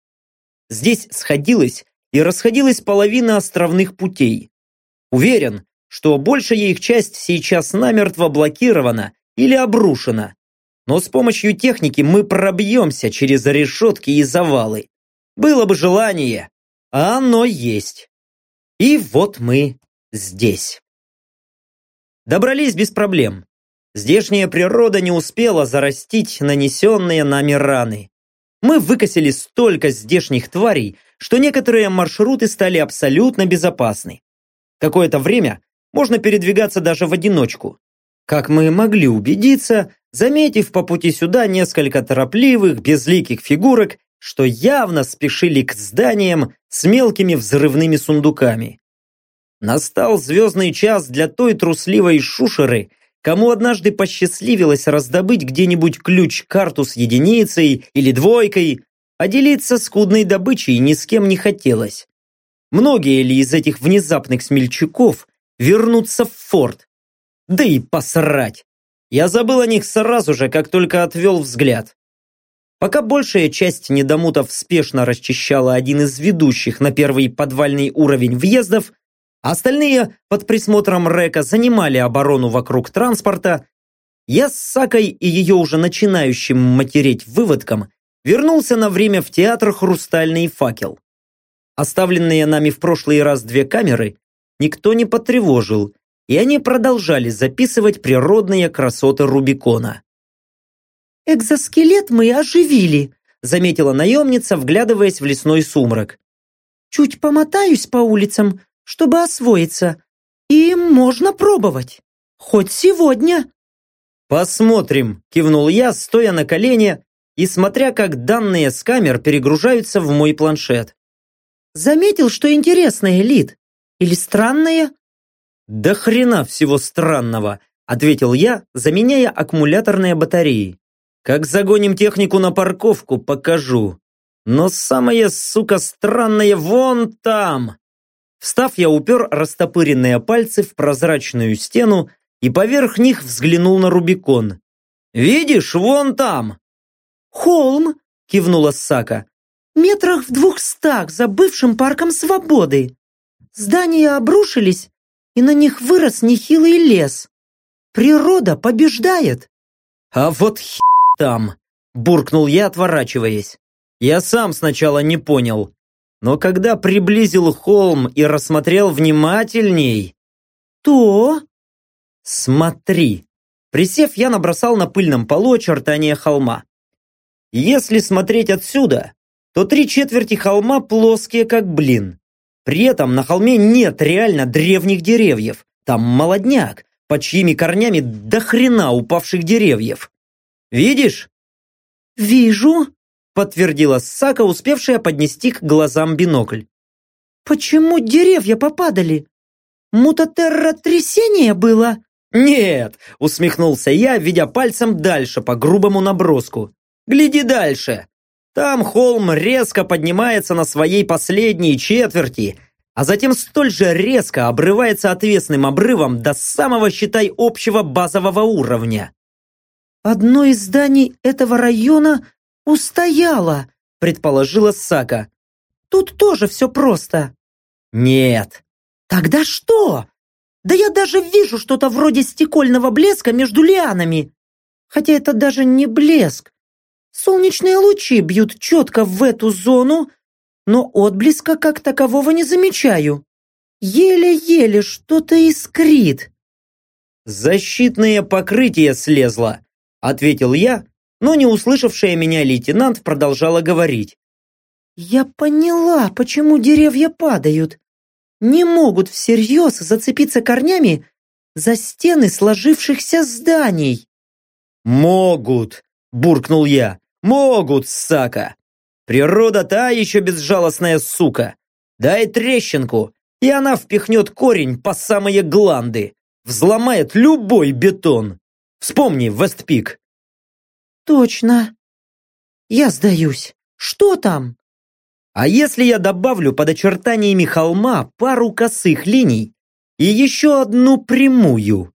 Здесь сходилась и расходилась половина островных путей. Уверен, что большая их часть сейчас намертво блокирована или обрушена. Но с помощью техники мы пробьемся через решетки и завалы. Было бы желание, а оно есть. И вот мы здесь. Добрались без проблем. Здешняя природа не успела зарастить нанесенные нами раны. Мы выкосили столько здешних тварей, что некоторые маршруты стали абсолютно безопасны. Какое-то время можно передвигаться даже в одиночку. Как мы могли убедиться, заметив по пути сюда несколько торопливых, безликих фигурок, что явно спешили к зданиям с мелкими взрывными сундуками. Настал звездный час для той трусливой шушеры, кому однажды посчастливилось раздобыть где-нибудь ключ-карту с единицей или двойкой, а делиться скудной добычей ни с кем не хотелось. Многие ли из этих внезапных смельчаков вернутся в форт? Да и посрать! Я забыл о них сразу же, как только отвел взгляд. Пока большая часть недомутов спешно расчищала один из ведущих на первый подвальный уровень въездов, остальные под присмотром Река занимали оборону вокруг транспорта, я с Сакой и ее уже начинающим матереть выводком вернулся на время в театр «Хрустальный факел». Оставленные нами в прошлый раз две камеры никто не потревожил, и они продолжали записывать природные красоты Рубикона. «Экзоскелет мы оживили», заметила наемница, вглядываясь в лесной сумрак. «Чуть помотаюсь по улицам, чтобы освоиться, и можно пробовать. Хоть сегодня». «Посмотрим», – кивнул я, стоя на колене и смотря, как данные с камер перегружаются в мой планшет. Заметил, что интересное, Лид? Или странное? Да хрена всего странного, ответил я, заменяя аккумуляторные батареи. Как загоним технику на парковку, покажу. Но самое, сука, странное вон там. Встав, я упер растопыренные пальцы в прозрачную стену и поверх них взглянул на Рубикон. «Видишь, вон там!» «Холм!» – кивнула Сака метрах в двухстах за бывшим парком свободы. Здания обрушились, и на них вырос нехилый лес. Природа побеждает. А вот х там, буркнул я, отворачиваясь. Я сам сначала не понял, но когда приблизил холм и рассмотрел внимательней, то... Смотри. Присев, я набросал на пыльном полу очертания холма. Если смотреть отсюда, то три четверти холма плоские, как блин. При этом на холме нет реально древних деревьев. Там молодняк, под чьими корнями до хрена упавших деревьев. Видишь? Вижу, подтвердила Сака, успевшая поднести к глазам бинокль. Почему деревья попадали? Мутатерра-трясение было? Нет, усмехнулся я, видя пальцем дальше по грубому наброску. Гляди дальше. Там холм резко поднимается на своей последней четверти, а затем столь же резко обрывается отвесным обрывом до самого, считай, общего базового уровня. «Одно из зданий этого района устояло», предположила Сака. «Тут тоже все просто». «Нет». «Тогда что?» «Да я даже вижу что-то вроде стекольного блеска между лианами. Хотя это даже не блеск, Солнечные лучи бьют четко в эту зону, но отблеска как такового не замечаю. Еле-еле что-то искрит. «Защитное покрытие слезло», — ответил я, но не услышавшая меня лейтенант продолжала говорить. «Я поняла, почему деревья падают. Не могут всерьез зацепиться корнями за стены сложившихся зданий». «Могут», — буркнул я. Могут, Сака. Природа та еще безжалостная сука. Дай трещинку, и она впихнет корень по самые гланды. Взломает любой бетон. Вспомни Вестпик. Точно. Я сдаюсь. Что там? А если я добавлю под очертаниями холма пару косых линий и еще одну прямую?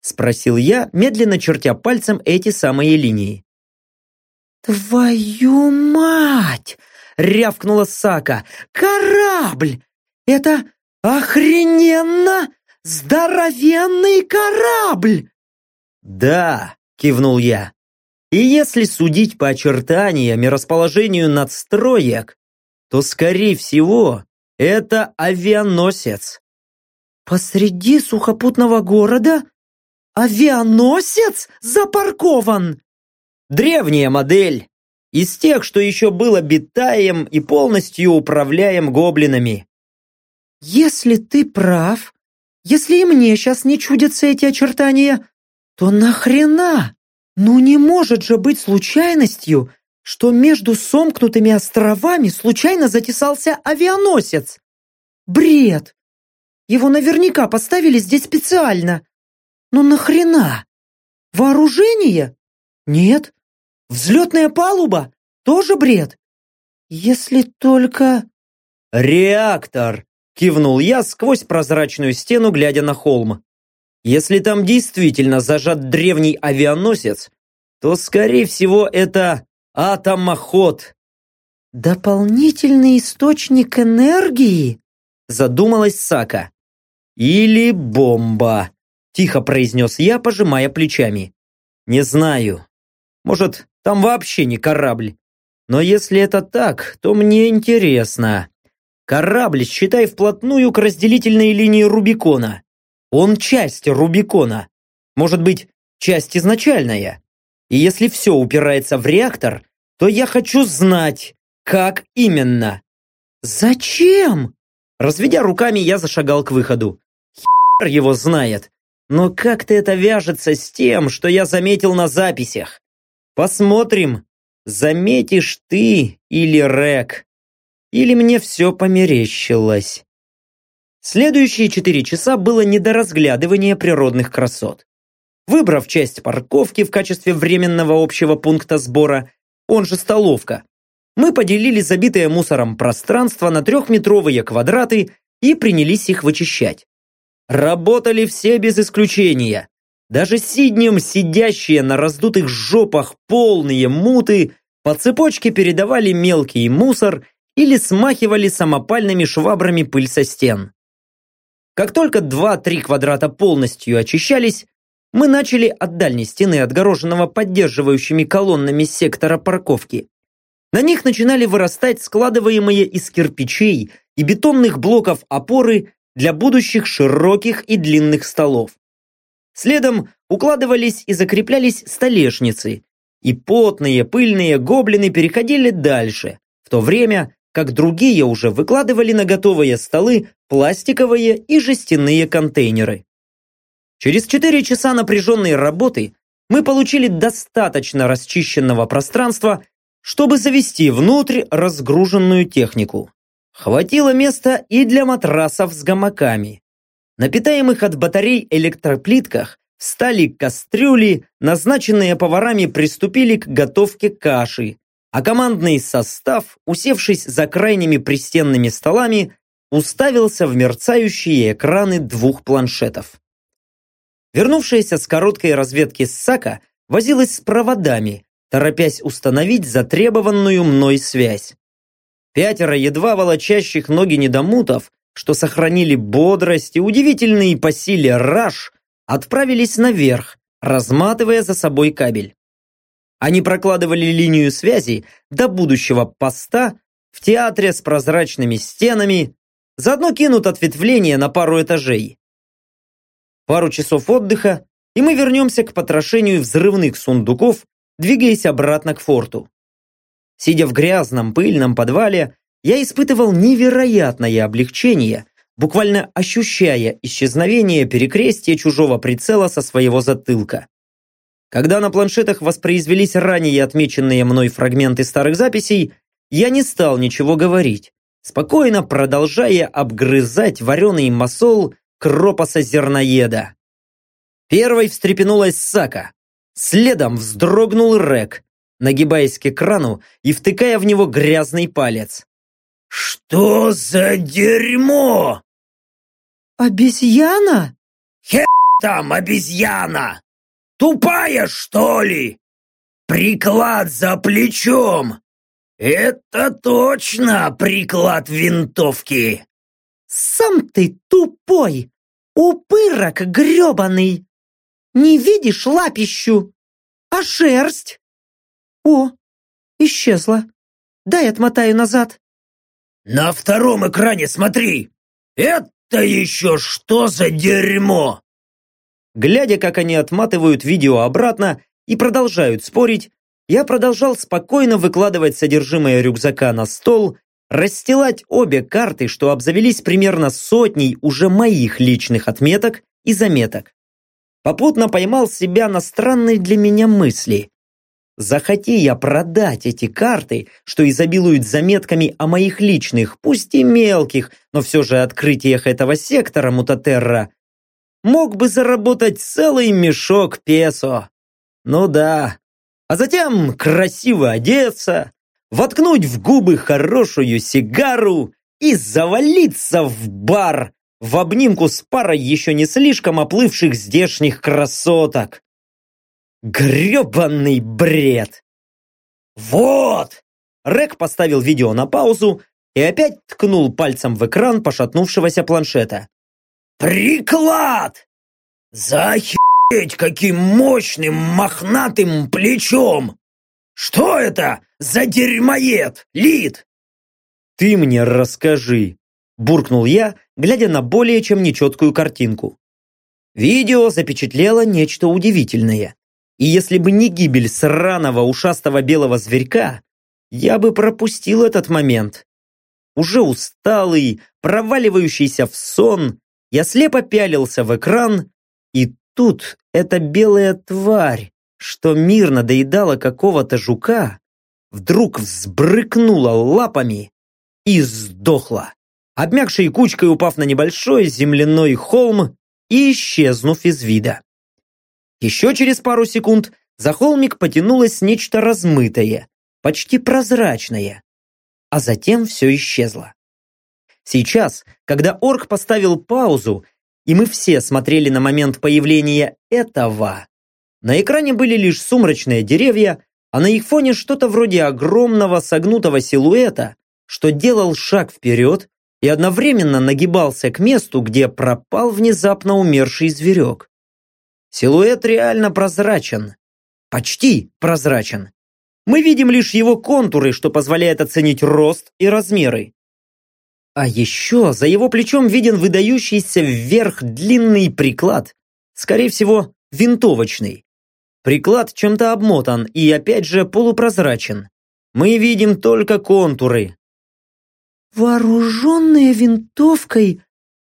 Спросил я, медленно чертя пальцем эти самые линии. «Твою мать!» рявкнула Сака. «Корабль! Это охрененно здоровенный корабль!» «Да», — кивнул я. «И если судить по очертаниям и расположению надстроек, то, скорее всего, это авианосец». «Посреди сухопутного города авианосец запаркован?» «Древняя модель, из тех, что еще был обитаем и полностью управляем гоблинами». «Если ты прав, если и мне сейчас не чудятся эти очертания, то нахрена? Ну не может же быть случайностью, что между сомкнутыми островами случайно затесался авианосец. Бред! Его наверняка поставили здесь специально. Но нахрена? Вооружение? Нет. Взлетная палуба? Тоже бред. Если только... Реактор! Кивнул я сквозь прозрачную стену, глядя на холм. Если там действительно зажат древний авианосец, то, скорее всего, это атомоход. Дополнительный источник энергии? Задумалась Сака. Или бомба, тихо произнес я, пожимая плечами. Не знаю. Может, там вообще не корабль. Но если это так, то мне интересно. Корабль, считай, вплотную к разделительной линии Рубикона. Он часть Рубикона. Может быть, часть изначальная. И если все упирается в реактор, то я хочу знать, как именно. Зачем? Разведя руками, я зашагал к выходу. Хер его знает. Но как-то это вяжется с тем, что я заметил на записях. Посмотрим, заметишь ты или Рек. Или мне все померещилось. Следующие четыре часа было не до разглядывания природных красот. Выбрав часть парковки в качестве временного общего пункта сбора, он же столовка, мы поделили забитое мусором пространство на трехметровые квадраты и принялись их вычищать. Работали все без исключения. Даже сиднем сидящие на раздутых жопах полные муты по цепочке передавали мелкий мусор или смахивали самопальными швабрами пыль со стен. Как только два-три квадрата полностью очищались, мы начали от дальней стены, отгороженного поддерживающими колоннами сектора парковки. На них начинали вырастать складываемые из кирпичей и бетонных блоков опоры для будущих широких и длинных столов. Следом укладывались и закреплялись столешницы, и потные пыльные гоблины переходили дальше, в то время как другие уже выкладывали на готовые столы пластиковые и жестяные контейнеры. Через 4 часа напряженной работы мы получили достаточно расчищенного пространства, чтобы завести внутрь разгруженную технику. Хватило места и для матрасов с гамаками. На питаемых от батарей электроплитках стали кастрюли, назначенные поварами приступили к готовке каши, а командный состав, усевшись за крайними пристенными столами, уставился в мерцающие экраны двух планшетов. Вернувшаяся с короткой разведки Сака возилась с проводами, торопясь установить затребованную мной связь. Пятеро едва волочащих ноги недомутов, что сохранили бодрость и удивительный по силе раж, отправились наверх, разматывая за собой кабель. Они прокладывали линию связи до будущего поста в театре с прозрачными стенами, заодно кинут ответвление на пару этажей. Пару часов отдыха, и мы вернемся к потрошению взрывных сундуков, двигаясь обратно к форту. Сидя в грязном, пыльном подвале, я испытывал невероятное облегчение, буквально ощущая исчезновение перекрестия чужого прицела со своего затылка. Когда на планшетах воспроизвелись ранее отмеченные мной фрагменты старых записей, я не стал ничего говорить, спокойно продолжая обгрызать вареный масол кропоса-зерноеда. Первой встрепенулась Сака. Следом вздрогнул Рек, нагибаясь к экрану и втыкая в него грязный палец. «Что за дерьмо?» «Обезьяна?» «Хе там обезьяна! Тупая, что ли? Приклад за плечом! Это точно приклад винтовки. Сам ты тупой, упырок гребаный. Не видишь лапищу? А шерсть? О, исчезла. Дай отмотаю назад. На втором экране смотри. Это еще что за дерьмо? Глядя, как они отматывают видео обратно и продолжают спорить, я продолжал спокойно выкладывать содержимое рюкзака на стол, расстилать обе карты, что обзавелись примерно сотней уже моих личных отметок и заметок. Попутно поймал себя на странной для меня мысли. Захоти я продать эти карты, что изобилуют заметками о моих личных, пусть и мелких, но все же открытиях этого сектора Мутатерра, мог бы заработать целый мешок песо. Ну да. А затем красиво одеться, воткнуть в губы хорошую сигару и завалиться в бар в обнимку с парой еще не слишком оплывших здешних красоток. Гребанный бред! Вот! Рек поставил видео на паузу и опять ткнул пальцем в экран пошатнувшегося планшета. Приклад! Захереть, каким мощным мохнатым плечом! Что это за дерьмоед, Лид? Ты мне расскажи, буркнул я, глядя на более чем нечеткую картинку. Видео запечатлело нечто удивительное. И если бы не гибель сраного ушастого белого зверька, я бы пропустил этот момент. Уже усталый, проваливающийся в сон, я слепо пялился в экран, и тут эта белая тварь, что мирно доедала какого-то жука, вдруг взбрыкнула лапами и сдохла, обмякшей кучкой упав на небольшой земляной холм и исчезнув из вида. Еще через пару секунд за холмик потянулось нечто размытое, почти прозрачное, а затем все исчезло. Сейчас, когда орк поставил паузу, и мы все смотрели на момент появления этого, на экране были лишь сумрачные деревья, а на их фоне что-то вроде огромного согнутого силуэта, что делал шаг вперед и одновременно нагибался к месту, где пропал внезапно умерший зверек. Силуэт реально прозрачен. Почти прозрачен. Мы видим лишь его контуры, что позволяет оценить рост и размеры. А еще за его плечом виден выдающийся вверх длинный приклад, скорее всего, винтовочный. Приклад чем-то обмотан и опять же полупрозрачен. Мы видим только контуры. «Вооруженная винтовкой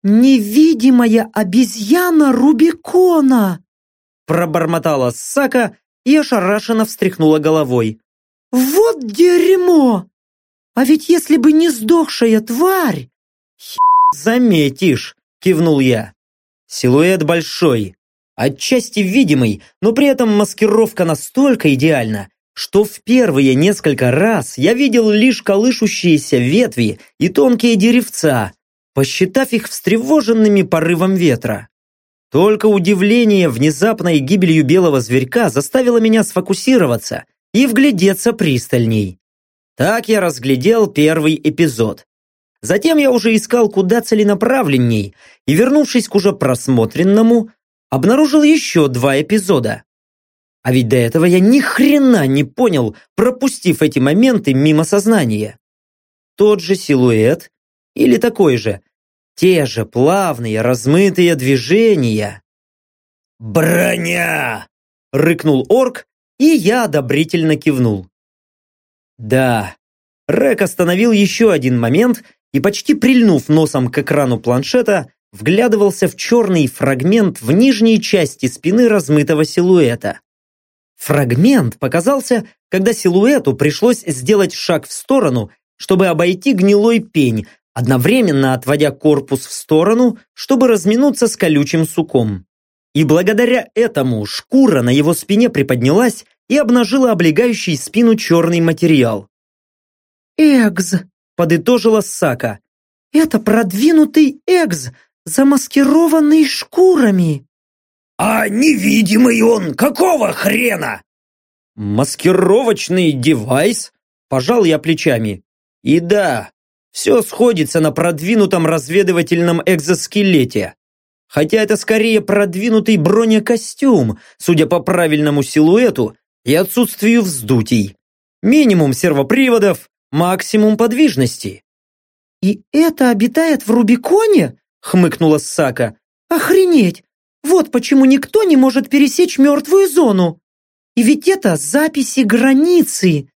невидимая обезьяна Рубикона!» Пробормотала Сака и ошарашенно встряхнула головой. «Вот дерьмо! А ведь если бы не сдохшая тварь...» «Заметишь!» — кивнул я. Силуэт большой, отчасти видимый, но при этом маскировка настолько идеальна, что в первые несколько раз я видел лишь колышущиеся ветви и тонкие деревца, посчитав их встревоженными порывом ветра. Только удивление внезапной гибелью белого зверька заставило меня сфокусироваться и вглядеться пристальней. Так я разглядел первый эпизод. Затем я уже искал куда целенаправленней и, вернувшись к уже просмотренному, обнаружил еще два эпизода. А ведь до этого я ни хрена не понял, пропустив эти моменты мимо сознания. Тот же силуэт или такой же, те же плавные, размытые движения. «Броня!» — рыкнул орк, и я одобрительно кивнул. Да, Рэк остановил еще один момент и, почти прильнув носом к экрану планшета, вглядывался в черный фрагмент в нижней части спины размытого силуэта. Фрагмент показался, когда силуэту пришлось сделать шаг в сторону, чтобы обойти гнилой пень, одновременно отводя корпус в сторону, чтобы разминуться с колючим суком. И благодаря этому шкура на его спине приподнялась и обнажила облегающий спину черный материал. «Экз», — подытожила Сака. «Это продвинутый экз, замаскированный шкурами». «А невидимый он какого хрена?» «Маскировочный девайс», Пожал я плечами. И да, все сходится на продвинутом разведывательном экзоскелете. Хотя это скорее продвинутый бронекостюм, судя по правильному силуэту и отсутствию вздутий. Минимум сервоприводов, максимум подвижности. «И это обитает в Рубиконе?» — хмыкнула Сака. «Охренеть! Вот почему никто не может пересечь мертвую зону! И ведь это записи границы!»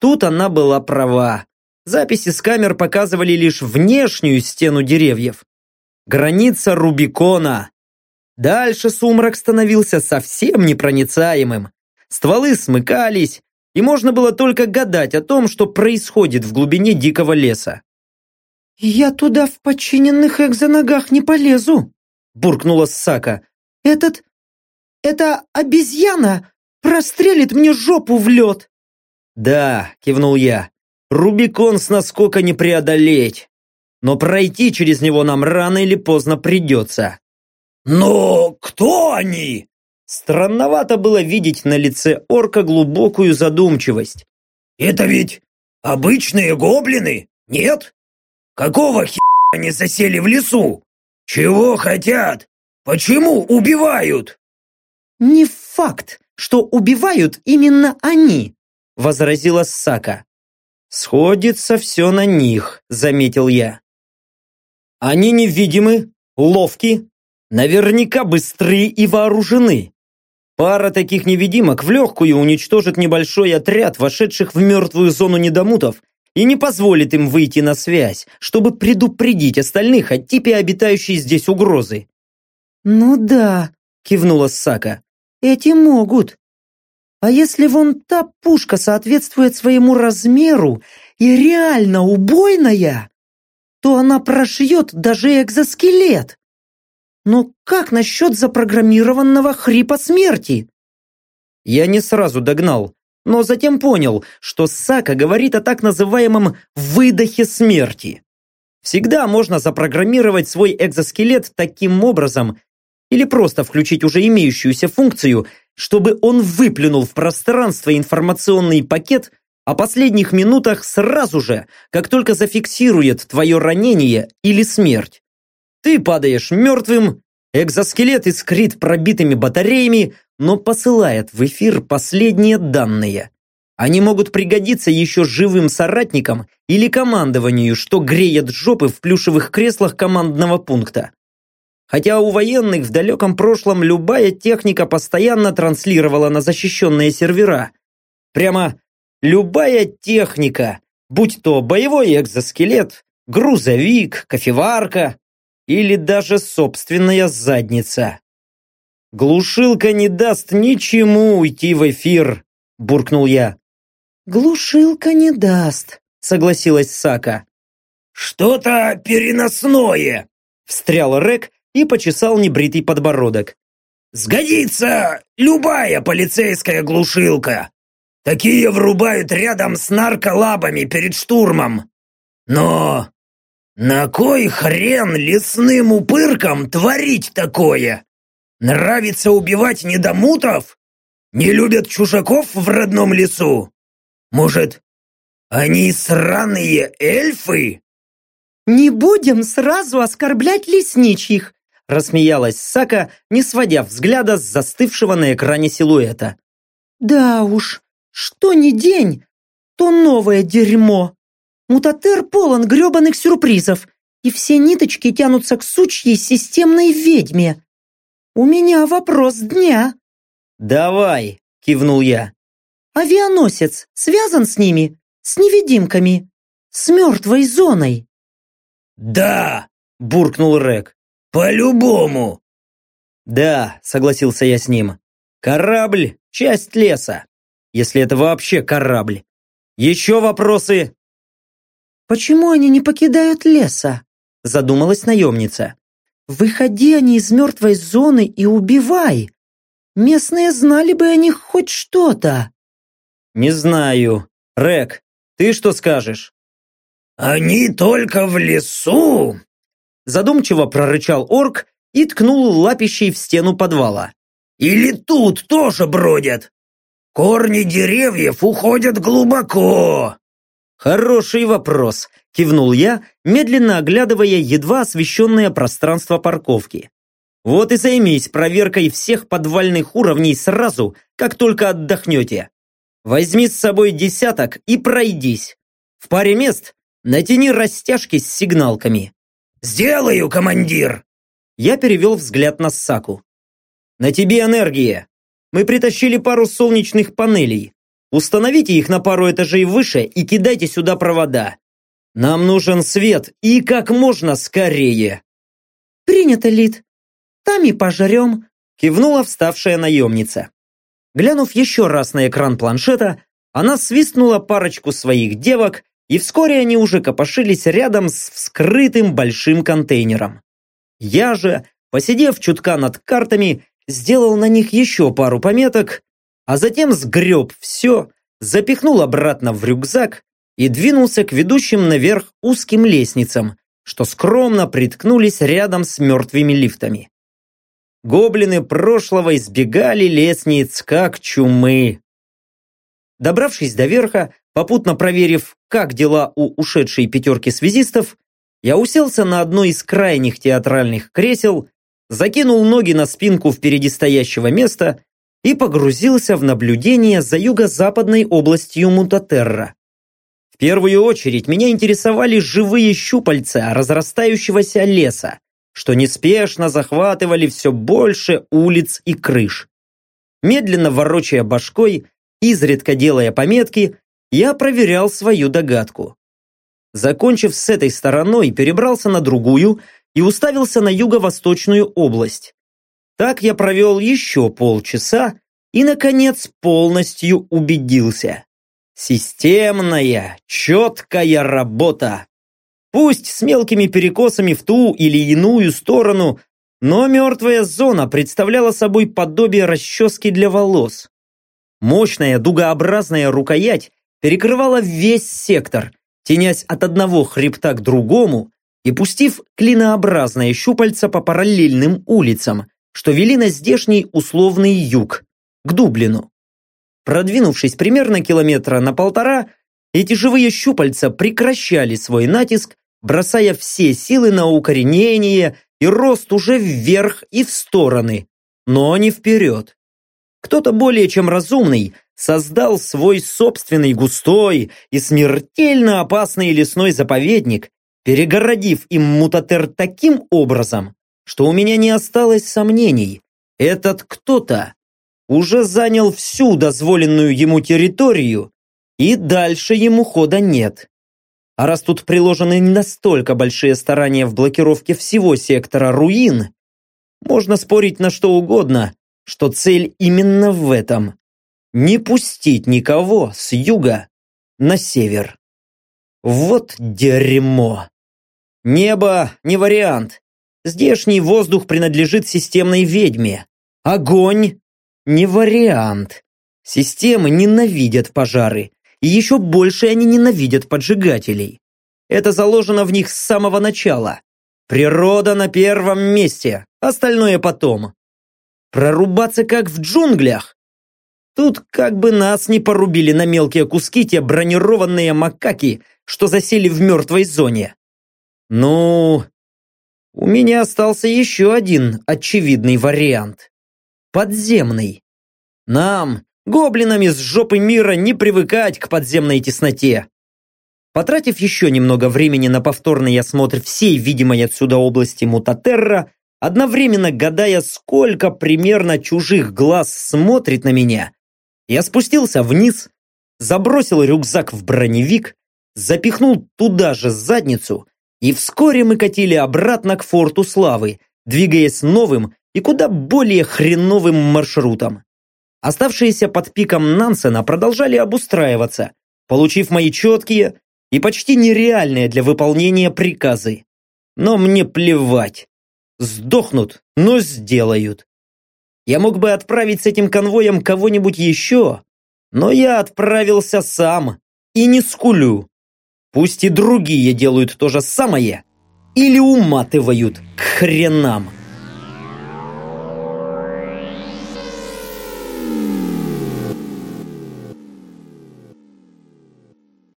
Тут она была права. Записи с камер показывали лишь внешнюю стену деревьев. Граница Рубикона. Дальше сумрак становился совсем непроницаемым. Стволы смыкались, и можно было только гадать о том, что происходит в глубине дикого леса. «Я туда в подчиненных экзоногах не полезу», — буркнула Сака. «Этот... эта обезьяна прострелит мне жопу в лед!» «Да», — кивнул я, — «Рубикон с наскока не преодолеть, но пройти через него нам рано или поздно придется». «Но кто они?» Странновато было видеть на лице орка глубокую задумчивость. «Это ведь обычные гоблины, нет? Какого хера они засели в лесу? Чего хотят? Почему убивают?» «Не факт, что убивают именно они», — возразила Сака. «Сходится все на них», — заметил я. «Они невидимы, ловки, наверняка быстры и вооружены. Пара таких невидимок в легкую уничтожит небольшой отряд, вошедших в мертвую зону недомутов, и не позволит им выйти на связь, чтобы предупредить остальных о типе обитающей здесь угрозы. «Ну да», — кивнула Сака, — «эти могут. А если вон та пушка соответствует своему размеру и реально убойная, то она прошьет даже экзоскелет. Но как насчет запрограммированного хрипа смерти? Я не сразу догнал, но затем понял, что Сака говорит о так называемом «выдохе смерти». Всегда можно запрограммировать свой экзоскелет таким образом или просто включить уже имеющуюся функцию, чтобы он выплюнул в пространство информационный пакет о последних минутах сразу же, как только зафиксирует твое ранение или смерть. Ты падаешь мертвым, экзоскелет искрит пробитыми батареями, но посылает в эфир последние данные. Они могут пригодиться еще живым соратникам или командованию, что греет жопы в плюшевых креслах командного пункта. Хотя у военных в далеком прошлом любая техника постоянно транслировала на защищенные сервера. Прямо любая техника, будь то боевой экзоскелет, грузовик, кофеварка, или даже собственная задница. «Глушилка не даст ничему уйти в эфир», – буркнул я. «Глушилка не даст», – согласилась Сака. «Что-то переносное», – встрял Рек и почесал небритый подбородок. «Сгодится любая полицейская глушилка. Такие врубают рядом с нарколабами перед штурмом. Но на кой хрен лесным упыркам творить такое? Нравится убивать недомутов? Не любят чужаков в родном лесу? Может, они сраные эльфы? «Не будем сразу оскорблять лесничьих», рассмеялась Сака, не сводя взгляда с застывшего на экране силуэта. «Да уж, что ни день, то новое дерьмо. Мутатер полон гребаных сюрпризов, и все ниточки тянутся к сучьей системной ведьме. У меня вопрос дня. «Давай», — кивнул я. Авианосец связан с ними, с невидимками, с мертвой зоной. «Да!» – буркнул Рек. «По-любому!» «Да», – согласился я с ним. «Корабль – часть леса, если это вообще корабль. Еще вопросы?» «Почему они не покидают леса?» – задумалась наемница. «Выходи они из мертвой зоны и убивай! Местные знали бы о них хоть что-то!» «Не знаю. Рек, ты что скажешь?» «Они только в лесу!» Задумчиво прорычал орк и ткнул лапищей в стену подвала. «Или тут тоже бродят?» Корни деревьев уходят глубоко. Хороший вопрос, кивнул я, медленно оглядывая едва освещенное пространство парковки. Вот и займись проверкой всех подвальных уровней сразу, как только отдохнете. Возьми с собой десяток и пройдись. В паре мест натяни растяжки с сигналками. «Сделаю, командир!» Я перевел взгляд на Саку. «На тебе энергия. Мы притащили пару солнечных панелей. Установите их на пару этажей выше и кидайте сюда провода. Нам нужен свет и как можно скорее». «Принято, Лид. Там и пожрем», кивнула вставшая наемница. Глянув еще раз на экран планшета, она свистнула парочку своих девок, и вскоре они уже копошились рядом с вскрытым большим контейнером. Я же, посидев чутка над картами, сделал на них еще пару пометок, а затем сгреб все, запихнул обратно в рюкзак и двинулся к ведущим наверх узким лестницам, что скромно приткнулись рядом с мертвыми лифтами. Гоблины прошлого избегали лестниц, как чумы. Добравшись до верха, попутно проверив, как дела у ушедшей пятерки связистов, я уселся на одно из крайних театральных кресел, закинул ноги на спинку впереди стоящего места и погрузился в наблюдение за юго-западной областью Мутатерра. В первую очередь меня интересовали живые щупальца разрастающегося леса, что неспешно захватывали все больше улиц и крыш. Медленно ворочая башкой, изредка делая пометки, я проверял свою догадку. Закончив с этой стороной, перебрался на другую и уставился на юго-восточную область. Так я провел еще полчаса и, наконец, полностью убедился. Системная, четкая работа. Пусть с мелкими перекосами в ту или иную сторону, но мертвая зона представляла собой подобие расчески для волос. Мощная дугообразная рукоять перекрывала весь сектор, тенясь от одного хребта к другому и пустив клинообразное щупальца по параллельным улицам, что вели на здешний условный юг, к Дублину. Продвинувшись примерно километра на полтора, эти живые щупальца прекращали свой натиск бросая все силы на укоренение и рост уже вверх и в стороны, но не вперед. Кто-то более чем разумный создал свой собственный густой и смертельно опасный лесной заповедник, перегородив им мутатер таким образом, что у меня не осталось сомнений. Этот кто-то уже занял всю дозволенную ему территорию, и дальше ему хода нет. А раз тут приложены не настолько большие старания в блокировке всего сектора руин, можно спорить на что угодно, что цель именно в этом. Не пустить никого с юга на север. Вот дерьмо. Небо не вариант. Здешний воздух принадлежит системной ведьме. Огонь не вариант. Системы ненавидят пожары и еще больше они ненавидят поджигателей. Это заложено в них с самого начала. Природа на первом месте, остальное потом. Прорубаться как в джунглях. Тут как бы нас не порубили на мелкие куски те бронированные макаки, что засели в мертвой зоне. Ну, у меня остался еще один очевидный вариант. Подземный. Нам, Гоблинам из жопы мира не привыкать к подземной тесноте. Потратив еще немного времени на повторный осмотр всей видимой отсюда области Мутатерра, одновременно гадая, сколько примерно чужих глаз смотрит на меня, я спустился вниз, забросил рюкзак в броневик, запихнул туда же задницу, и вскоре мы катили обратно к форту Славы, двигаясь новым и куда более хреновым маршрутом. Оставшиеся под пиком Нансена продолжали обустраиваться, получив мои четкие и почти нереальные для выполнения приказы. Но мне плевать. Сдохнут, но сделают. Я мог бы отправить с этим конвоем кого-нибудь еще, но я отправился сам и не скулю. Пусть и другие делают то же самое или уматывают к хренам.